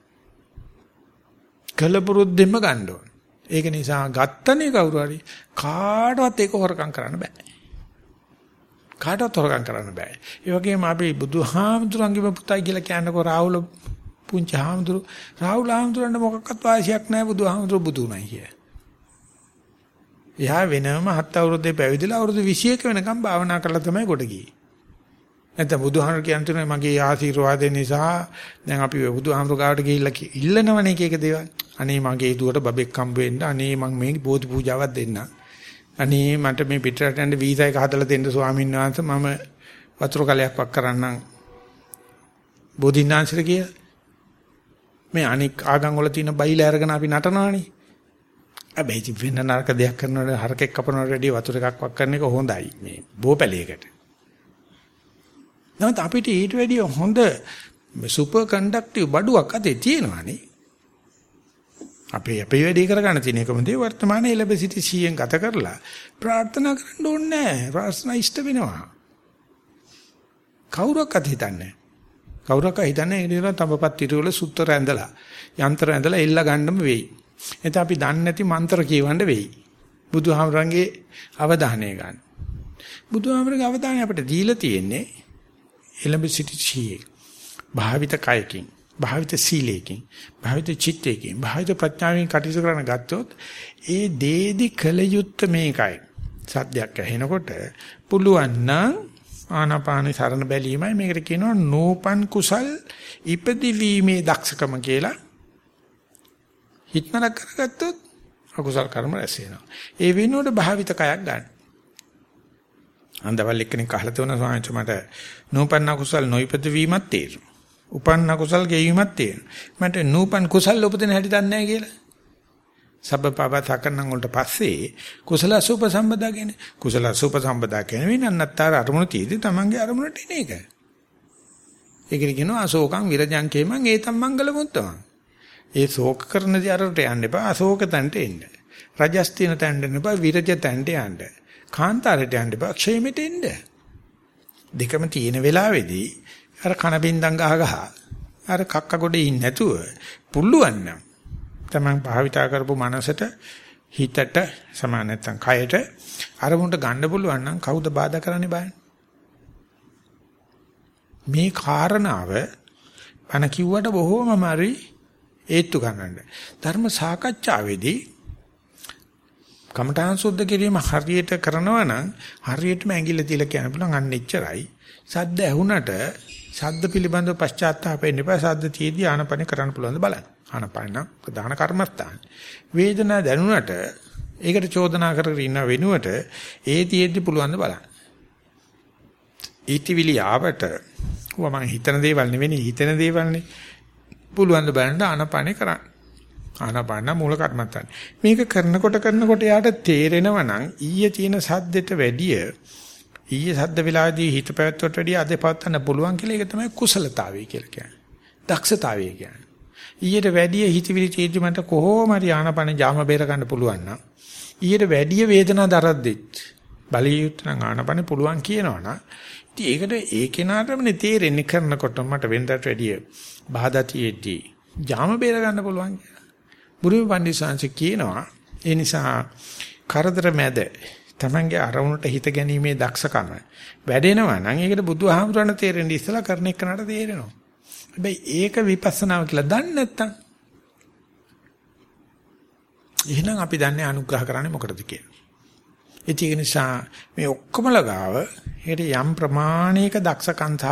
S1: කලපුරුද්දෙන්ම ගන්න ඕන ඒක නිසා ගත්තනේ කවුරු හරි කාටවත් ඒක හොරකම් කරන්න බෑ කාටවත් හොරකම් කරන්න බෑ ඒ වගේම අපි බුදුහාමුදුරන්ගේම පුතයි කියලා කියනකො රාහුල පුංචි හාමුදුරු රාහුල හාමුදුරන්ට මොකක්වත් වාසියක් නැහැ බුදුහාමුදුරු බුදු උනායි කිය. එයා වෙනම හත් අවුරුද්දේ පැවිදිලා අවුරුදු 21 වෙනකම් භාවනා කරලා තමයි කොට ගියේ. නැත්නම් බුදුහාමර කියන්නේ මගේ ආශිර්වාදය නිසා දැන් අපි බුදුහාමර ගාවට ගිහිල්ලා ඉල්ලනවනේ එක එක දේවල්. අනේ මගේ දුවට බබෙක් හම්බ වෙන්න අනේ මං මේ බෝධි පූජාවක් දෙන්න. අනේ මට මේ පිටරට යන්න වීසා එක හදලා දෙන්න ස්වාමීන් වහන්සේ මම වතුර කලයක් වක් කරන්නම් බෝධිඥාන්සිර කියලා. මේ අනික් ආගම් වල තියෙන බයිලා අරගෙන අපි නටනවානේ. හැබැයි ඉතින් වෙන නරක දෙයක් කරනකොට හරකෙක් කපනවට වැඩිය වතුර එකක් වක් කරන එක හොඳයි මේ බෝපැලයකට. නමුත් අපිට ඊට වැඩිය හොඳ සුපර් කන්ඩක්ටිව් බඩුවක් අතේ තියෙනවානේ. අපේ අපේ වැඩේ කරගන්න තියෙන එකම දේ වර්තමානයේ ලැබ සිටි 100න් ගත කරලා ප්‍රාර්ථනා කරන්න ඕනේ නැහැ. ප්‍රාර්ථනා ඉෂ්ට වෙනවා. කවුරක්වත් හිතන්නේ කවුරක්වත් හිතන්නේ ඒ දේවල් තඹපත් ඉරවල සුත්තර ඇඳලා යන්ත්‍ර ඇඳලා එල්ල ගන්නම වෙයි. එතන අපි දන්නේ නැති මන්ත්‍ර කියවන්න වෙයි. බුදුහාමරංගේ අවධානය ගන්න. බුදුහාමරගේ අවධානය අපිට දීලා තියෙන්නේ එළඹ සිටි 100. භාවිත කයකින් භාවිත සීලයෙන් භාවිත චිත්තයෙන් භාවිත ප්‍රඥාවෙන් කටයුතු කරන ගත්තොත් ඒ දේදි කල යුත්ත මේකයි. සද්දයක් ඇහෙනකොට පුළුවන් නම් ආනාපාන සරණ බැලීමයි මේකට කියනවා නෝපන් කුසල් ඉපදිවීමේ දක්ෂකම කියලා. හිතනක් කරගත්තොත් අකුසල් කර්ම රැස් වෙනවා. ඒ වෙනුවට භාවිත කයක් ගන්න. අන්දවල් එක්කෙනෙක් අහලා තියෙනවා ස්වාමීන් වහන්සේ මට නෝපන්න කුසල් නොයිපද වීමත් තේරෙනවා උපන්න කුසල් ගෙවීමක් තියෙනවා. මට නූපන් කුසල් උපදින හැටි දන්නේ නැහැ කියලා. සබ්බපාපතකරණන් වලට පස්සේ කුසල සූප සම්පදා කියන්නේ කුසල සූප සම්පදා කියන්නේ නන්නත්තර අරමුණු තියදී තමන්ගේ අරමුණට එන එක. ඒකට කියනවා අශෝකං විරජං කේමං ඒතම් මංගල මුත්තමං. ඒ ශෝක කරන දේ අරට යන්න එපා අශෝක තන්ට එන්න. රජස් තියෙන තැනට එන්න එපා විරජ තැනට යන්න. කාන්තාරයට යන්න එපා ക്ഷേමෙට එන්න. දෙකම තියෙන වෙලාවේදී අර කන බින්දම් ගහ ගහ. අර කක්ක ගොඩේ ඉන්නේ නැතුව පුළුවන් නම් තමන් භාවිතා කරපු මනසට හිතට සමාන නැත්තම් කයට අරමුණට ගන්න පුළුවන් නම් කවුද බාධා කරන්නේ බයන්නේ මේ කාරණාව බණ කිව්වට බොහෝම මාරි ඒත්තු ගන්නන්න. ධර්ම සාකච්ඡාවේදී කමඨාන් සුද්ධ කිරීම හරියට කරනවා නම් හරියටම ඇඟිල්ල තියලා කියන්න පුළුවන් අන්න එච්චරයි. සද්ද ඇහුණට ශබ්ද පිළිබඳව පශ්චාත්තාපෙන්න එපා. ශබ්ද තියේදී ආනපන කරන්න පුළුවන් බලන්න. ආනපන නම් ප්‍රධාන කර්මස්ථාන. වේදනාව දැනුණට ඒකට චෝදනා කරගෙන ඉන්න වෙනුවට ඒ තියේදී පුළුවන් බලන්න. ඊටිවිලි ආවට ඌ මම හිතන දේවල් නෙවෙයි හිතන දේවල්නේ. පුළුවන් ද බලන්න ආනපන කරන්න. ආනපන මූල කර්මස්ථාන. මේක කරනකොට කරනකොට යාට තේරෙනවා නම් ඊයේ තියෙන සද්දෙට වැඩිය ඊයේ සද්ද වෙලාවේදී හිත පැවැත්වට වැඩිය අද පවත්වන්න පුළුවන් කියලා ඒක තමයි කුසලතාවය කියලා කියන්නේ. දක්ෂතාවය කියන්නේ. ඊට වැඩිය හිතවිලි චේති මට කොහොම හරි ආනපන ජාම බේර ගන්න පුළුවන් නම් ඊට වැඩිය වේදනාව දරද්දිත් බලියුත් නම් ආනපන පුළුවන් කියනවනම් ඉතින් ඒකට ඒ කෙනාටම තේරෙන්නේ කරනකොට මට වෙනදට වැඩිය බාධා තියෙද්දි ජාම බේර ගන්න පුළුවන් කියලා. බුරුම පඬිස්සංශ කියනවා ඒ නිසා කරදර මැද Tamange අරමුණට හිත ගැනීමේ දක්ෂකම වැඩෙනවා නම් ඒකට බුදුහාමුදුරණ තේරෙන්න ඉස්සලා කරන එකනට තේරෙනවා. හැබැයි ඒක විපස්සනාව කියලා දන්නේ නැත්තම් එහෙනම් අපි දන්නේ අනුග්‍රහ කරන්නේ මොකටද කියලා. ඒක නිසා මේ ඔක්කොම ලගාව හේට යම් ප්‍රමාණයක දක්ෂකම් සහ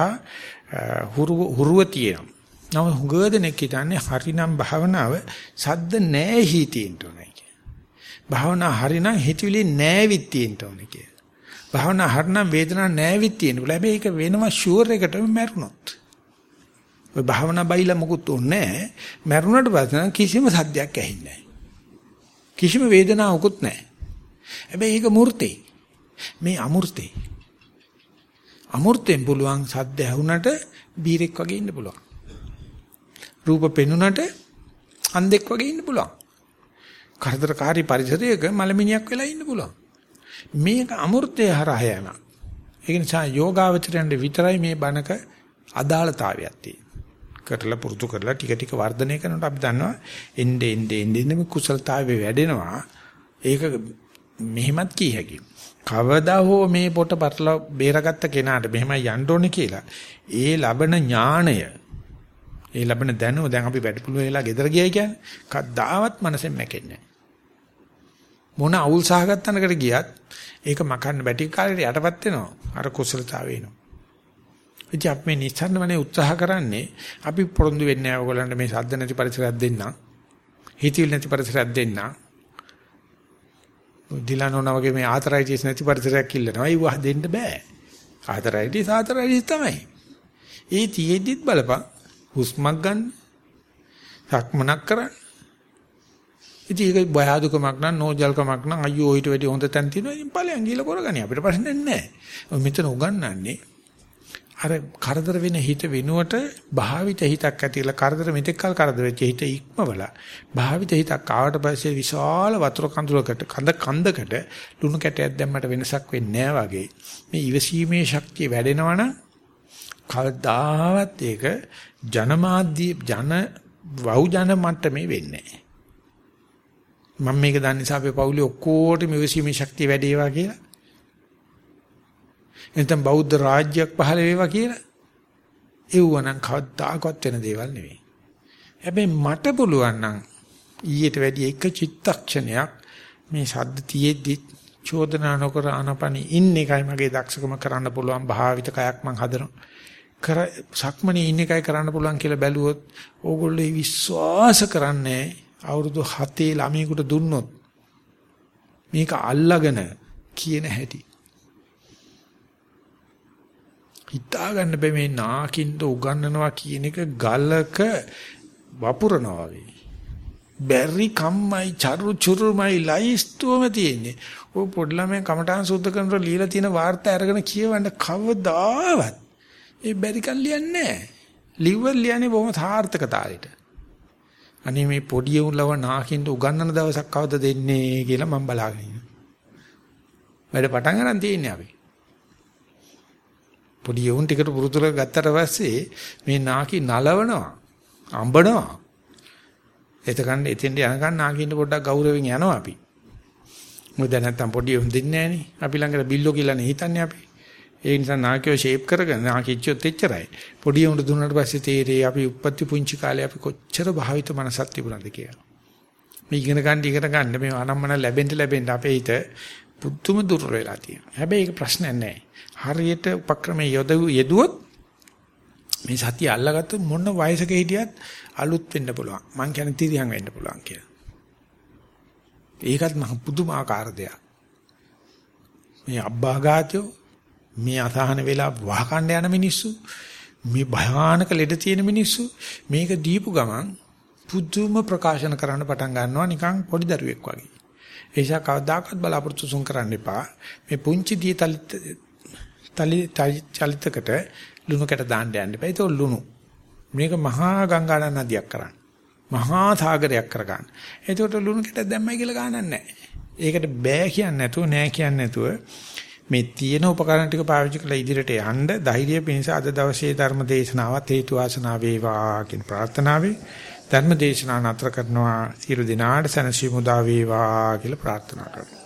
S1: හුරුව තියෙනවා. නම හුඟදෙනෙක් හිතන්නේ හරිනම් භාවනාව සද්ද නැහැ හිතේන්න ඕනේ. භාවනා හරිනම් හිතවිලි නෑවිත් තියෙන්න ඕනේ කියලා. භාවනා හරිනම් වේදනාවක් නෑවිත් තියෙන්න ඕනේ. හැබැයි ඒක වෙනම ෂුවර් එකටම මැරුණොත්. ඔය භාවනා බයිලා මොකුත් ඕනේ නෑ. මැරුණට පස්සේ කිසිම සද්දයක් ඇහෙන්නේ නෑ. කිසිම වේදනාවකුත් නෑ. හැබැයි ඒක මූර්තේ. මේ අමූර්තේ. අමූර්තෙන් පුළුවන් සද්ද ඇහුණට බීරෙක් වගේ ඉන්න පුළුවන්. රූප පෙනුනට අන්ධෙක් වගේ ඉන්න පුළුවන්. කරදරකාරී පරිසරයක මලමිණියක් වෙලා ඉන්න පුළුවන්. මේක අමෘතය හරහා යන. ඒ නිසා යෝගාවචරයන්ට විතරයි මේ බණක අදාළතාවයක් තියෙන්නේ. කරලා පුරුදු කරලා ටික ටික වර්ධනය කරනකොට අපි දන්නවා එnde ende ende මේ කුසලතාවය වැඩෙනවා. ඒක මෙහෙමත් කිය හැකියි. කවදා හෝ මේ පොට පටල බේරගත්ත කෙනාට මෙහෙමයි යන්න ඕනේ කියලා ඒ ලබන ඥාණය ඒ ලබන දැනුම දැන් අපි වැඩපුළු වෙලා ගෙදර ගියයි කියන්නේ කද්දාවත් මනසෙන් මැකෙන්නේ මොන අවුල් සහගත තැනකට ගියත් ඒක මකන්න බැටි කාලේට යටපත් වෙනවා අර කුසලතාවය එනවා ඉතින් අපි මේ නිස්සාරණවනේ උත්සාහ කරන්නේ අපි පොරොන්දු වෙන්නේ නැහැ ඔයගොල්ලන්ට මේ සද්ද නැති පරිසරයක් දෙන්න හිතවිලි නැති පරිසරයක් දෙන්න දිලානෝනා වගේ මේ ආතරයිටිස් නැති පරිසරයක් ඉල්ලනවා ඒව දෙන්න බෑ ආතරයිටි සාතරයිටි තමයි. ඒ තියෙද්දිත් බලපන් හුස්මක් ගන්න. සක්මනක් කරන්න. ඉතින් ඒක බයදුකමක් නම් නෝජල්කමක් නම් අයියෝ ඊට වැඩි හොඳ තැන් තියෙනවා. ඉතින් ඵලයන් ගිහලා කරගනි අපිට ප්‍රශ්නයක් නැහැ. මෙතන උගන්වන්නේ අර කරදර වෙන හිත වෙනුවට භාවිත හිතක් ඇතිලා කරදර මෙතෙක් කල කරදර වෙච්ච හිත ඉක්මවල භාවිත හිතක් ආවට පස්සේ විශාල වතුර කඳුලකට කඳ කන්දකට ලුණු කැටයක් දැම්මට වෙනසක් වෙන්නේ නැහැ වගේ මේ ඉවසීමේ ශක්තිය වැඩෙනවනම් කවදාවත් ඒක ජනමාධ්‍ය ජන වහු ජන මට්ටමේ වෙන්නේ නැහැ මම මේක දන්නේ නිසා අපේ පවුලේ ඔක්කොටම ඉවසීමේ ශක්තිය වැඩි ඒවා කියලා එතෙන් බෞද්ධ රාජ්‍යයක් පහළ වේවා කියලා එව්වනම් කවදාකවත් වෙන දේවල් නෙවෙයි. හැබැයි මට පුළුවන් නම් ඊට වැඩි එක චිත්තක්ෂණයක් මේ ශබ්ද තියෙද්දි චෝදනා නොකර ආනපනි ඉන්න එකයි මගේ දක්ෂකම කරන්න පුළුවන් භාවිත කයක් මං හදනවා. කර සක්මණේ ඉන්න එකයි කරන්න පුළුවන් කියලා බැලුවොත් ඕගොල්ලෝ විශ්වාස කරන්නේ අවුරුදු 7 ළමයෙකුට දුන්නොත් මේක අල්ලගෙන කියන හැටි හිතා ගන්න බෑ මේ නාකින්ද උගන්නනවා කියන එක ගලක වපුරනවා වගේ. බැරි කම්මයි චරු චුරුමයි ලයිස්තුවම තියෙන්නේ. ඔය පොඩි ළමයි කමටහන් සුද්ධ කරනකොට লীලා තියෙන වාර්තා අරගෙන කියවන්න කවදාවත් ඒ බැරි කල් ලියන්නේ නැහැ. ලිව්වල් ලියන්නේ බොහොම සාර්ථකතාවයට. අනේ මේ පොඩි උන් ලව නාකින්ද උගන්නන දවසක් කවද දෙන්නේ කියලා මම බලාගෙන ඉන්නවා. වැඩ පටන් ගන්න තියෙන්නේ අපි. පොඩි යවුන් ටිකට පුරුදුල ගත්තට පස්සේ මේ නාකි නලවනවා අඹනවා එතකන් එතෙන්ට යනකන් නාකින්ට පොඩ්ඩක් ගෞරවයෙන් යනවා අපි මොකද නැත්තම් පොඩි යවුන් දෙන්නේ නැහනේ අපි ළඟට බිල්ලෝ කියලානේ හිතන්නේ අපි ඒ නිසා නාකියෝ ෂේප් කරගෙන නාකිච්චොත් එච්චරයි පොඩි යවුන්ට දුන්නාට පස්සේ තේරෙයි අපි උපත්ති පුංචි කාලේ අපි කොච්චර භාවිත මනසක් තිබුණාද කියලා මේ ඉගෙන ගන්න ඉගෙන ගන්න මේ අනම්මන ලැබෙන්න ලැබෙන්න අපේ හිත පුදුම දුර්වල වෙලා තියෙනවා හැබැයි ඒක ප්‍රශ්නයක් නැහැ හරියට උපක්‍රමයේ යෙදුවොත් මේ සතිය අල්ලගත්තු මොන වයසක හිටියත් අලුත් වෙන්න පුළුවන්. මං කියන්නේ තිරියන් වෙන්න පුළුවන් කියලා. ඒකත් මහ පුදුමාකාර දෙයක්. මේ අබ්බාගාතයෝ මේ අසහන වෙලා වහකණ්ඩ යන මිනිස්සු මේ භයානක ලෙඩ තියෙන මිනිස්සු මේක දීපු ගමන් පුදුම ප්‍රකාශන කරන්න පටන් ගන්නවා නිකන් පොඩි දරුවෙක් වගේ. ඒ නිසා කවදාකවත් බලාපොරොත්තු සුන් කරන්න එපා. මේ පුංචි දී තලි චලිතකට ලුණු කැට දාන්න යන්න එපා. ඒක ලුණු. මේක මහා ගංගා නදියක් කරන්න. මහා සාගරයක් කරගන්න. එතකොට ලුණු කැට දැම්මයි කියලා ගානක් නැහැ. ඒකට බෑ කියන්නේ නැතුව නෑ කියන්නේ නැතුව මේ තියෙන උපකරණ ටික පාවිච්චි කරලා ඉදිරියට යන්න ධෛර්යය පිණිස අද දවසේ ධර්ම දේශනාවත් හේතු වාසනා වේවා කියන ප්‍රාර්ථනාවයි. ධර්ම දේශනාව නතර කරනවා සියලු දිනාට සනසි මුදා වේවා කියලා ප්‍රාර්ථනා කරනවා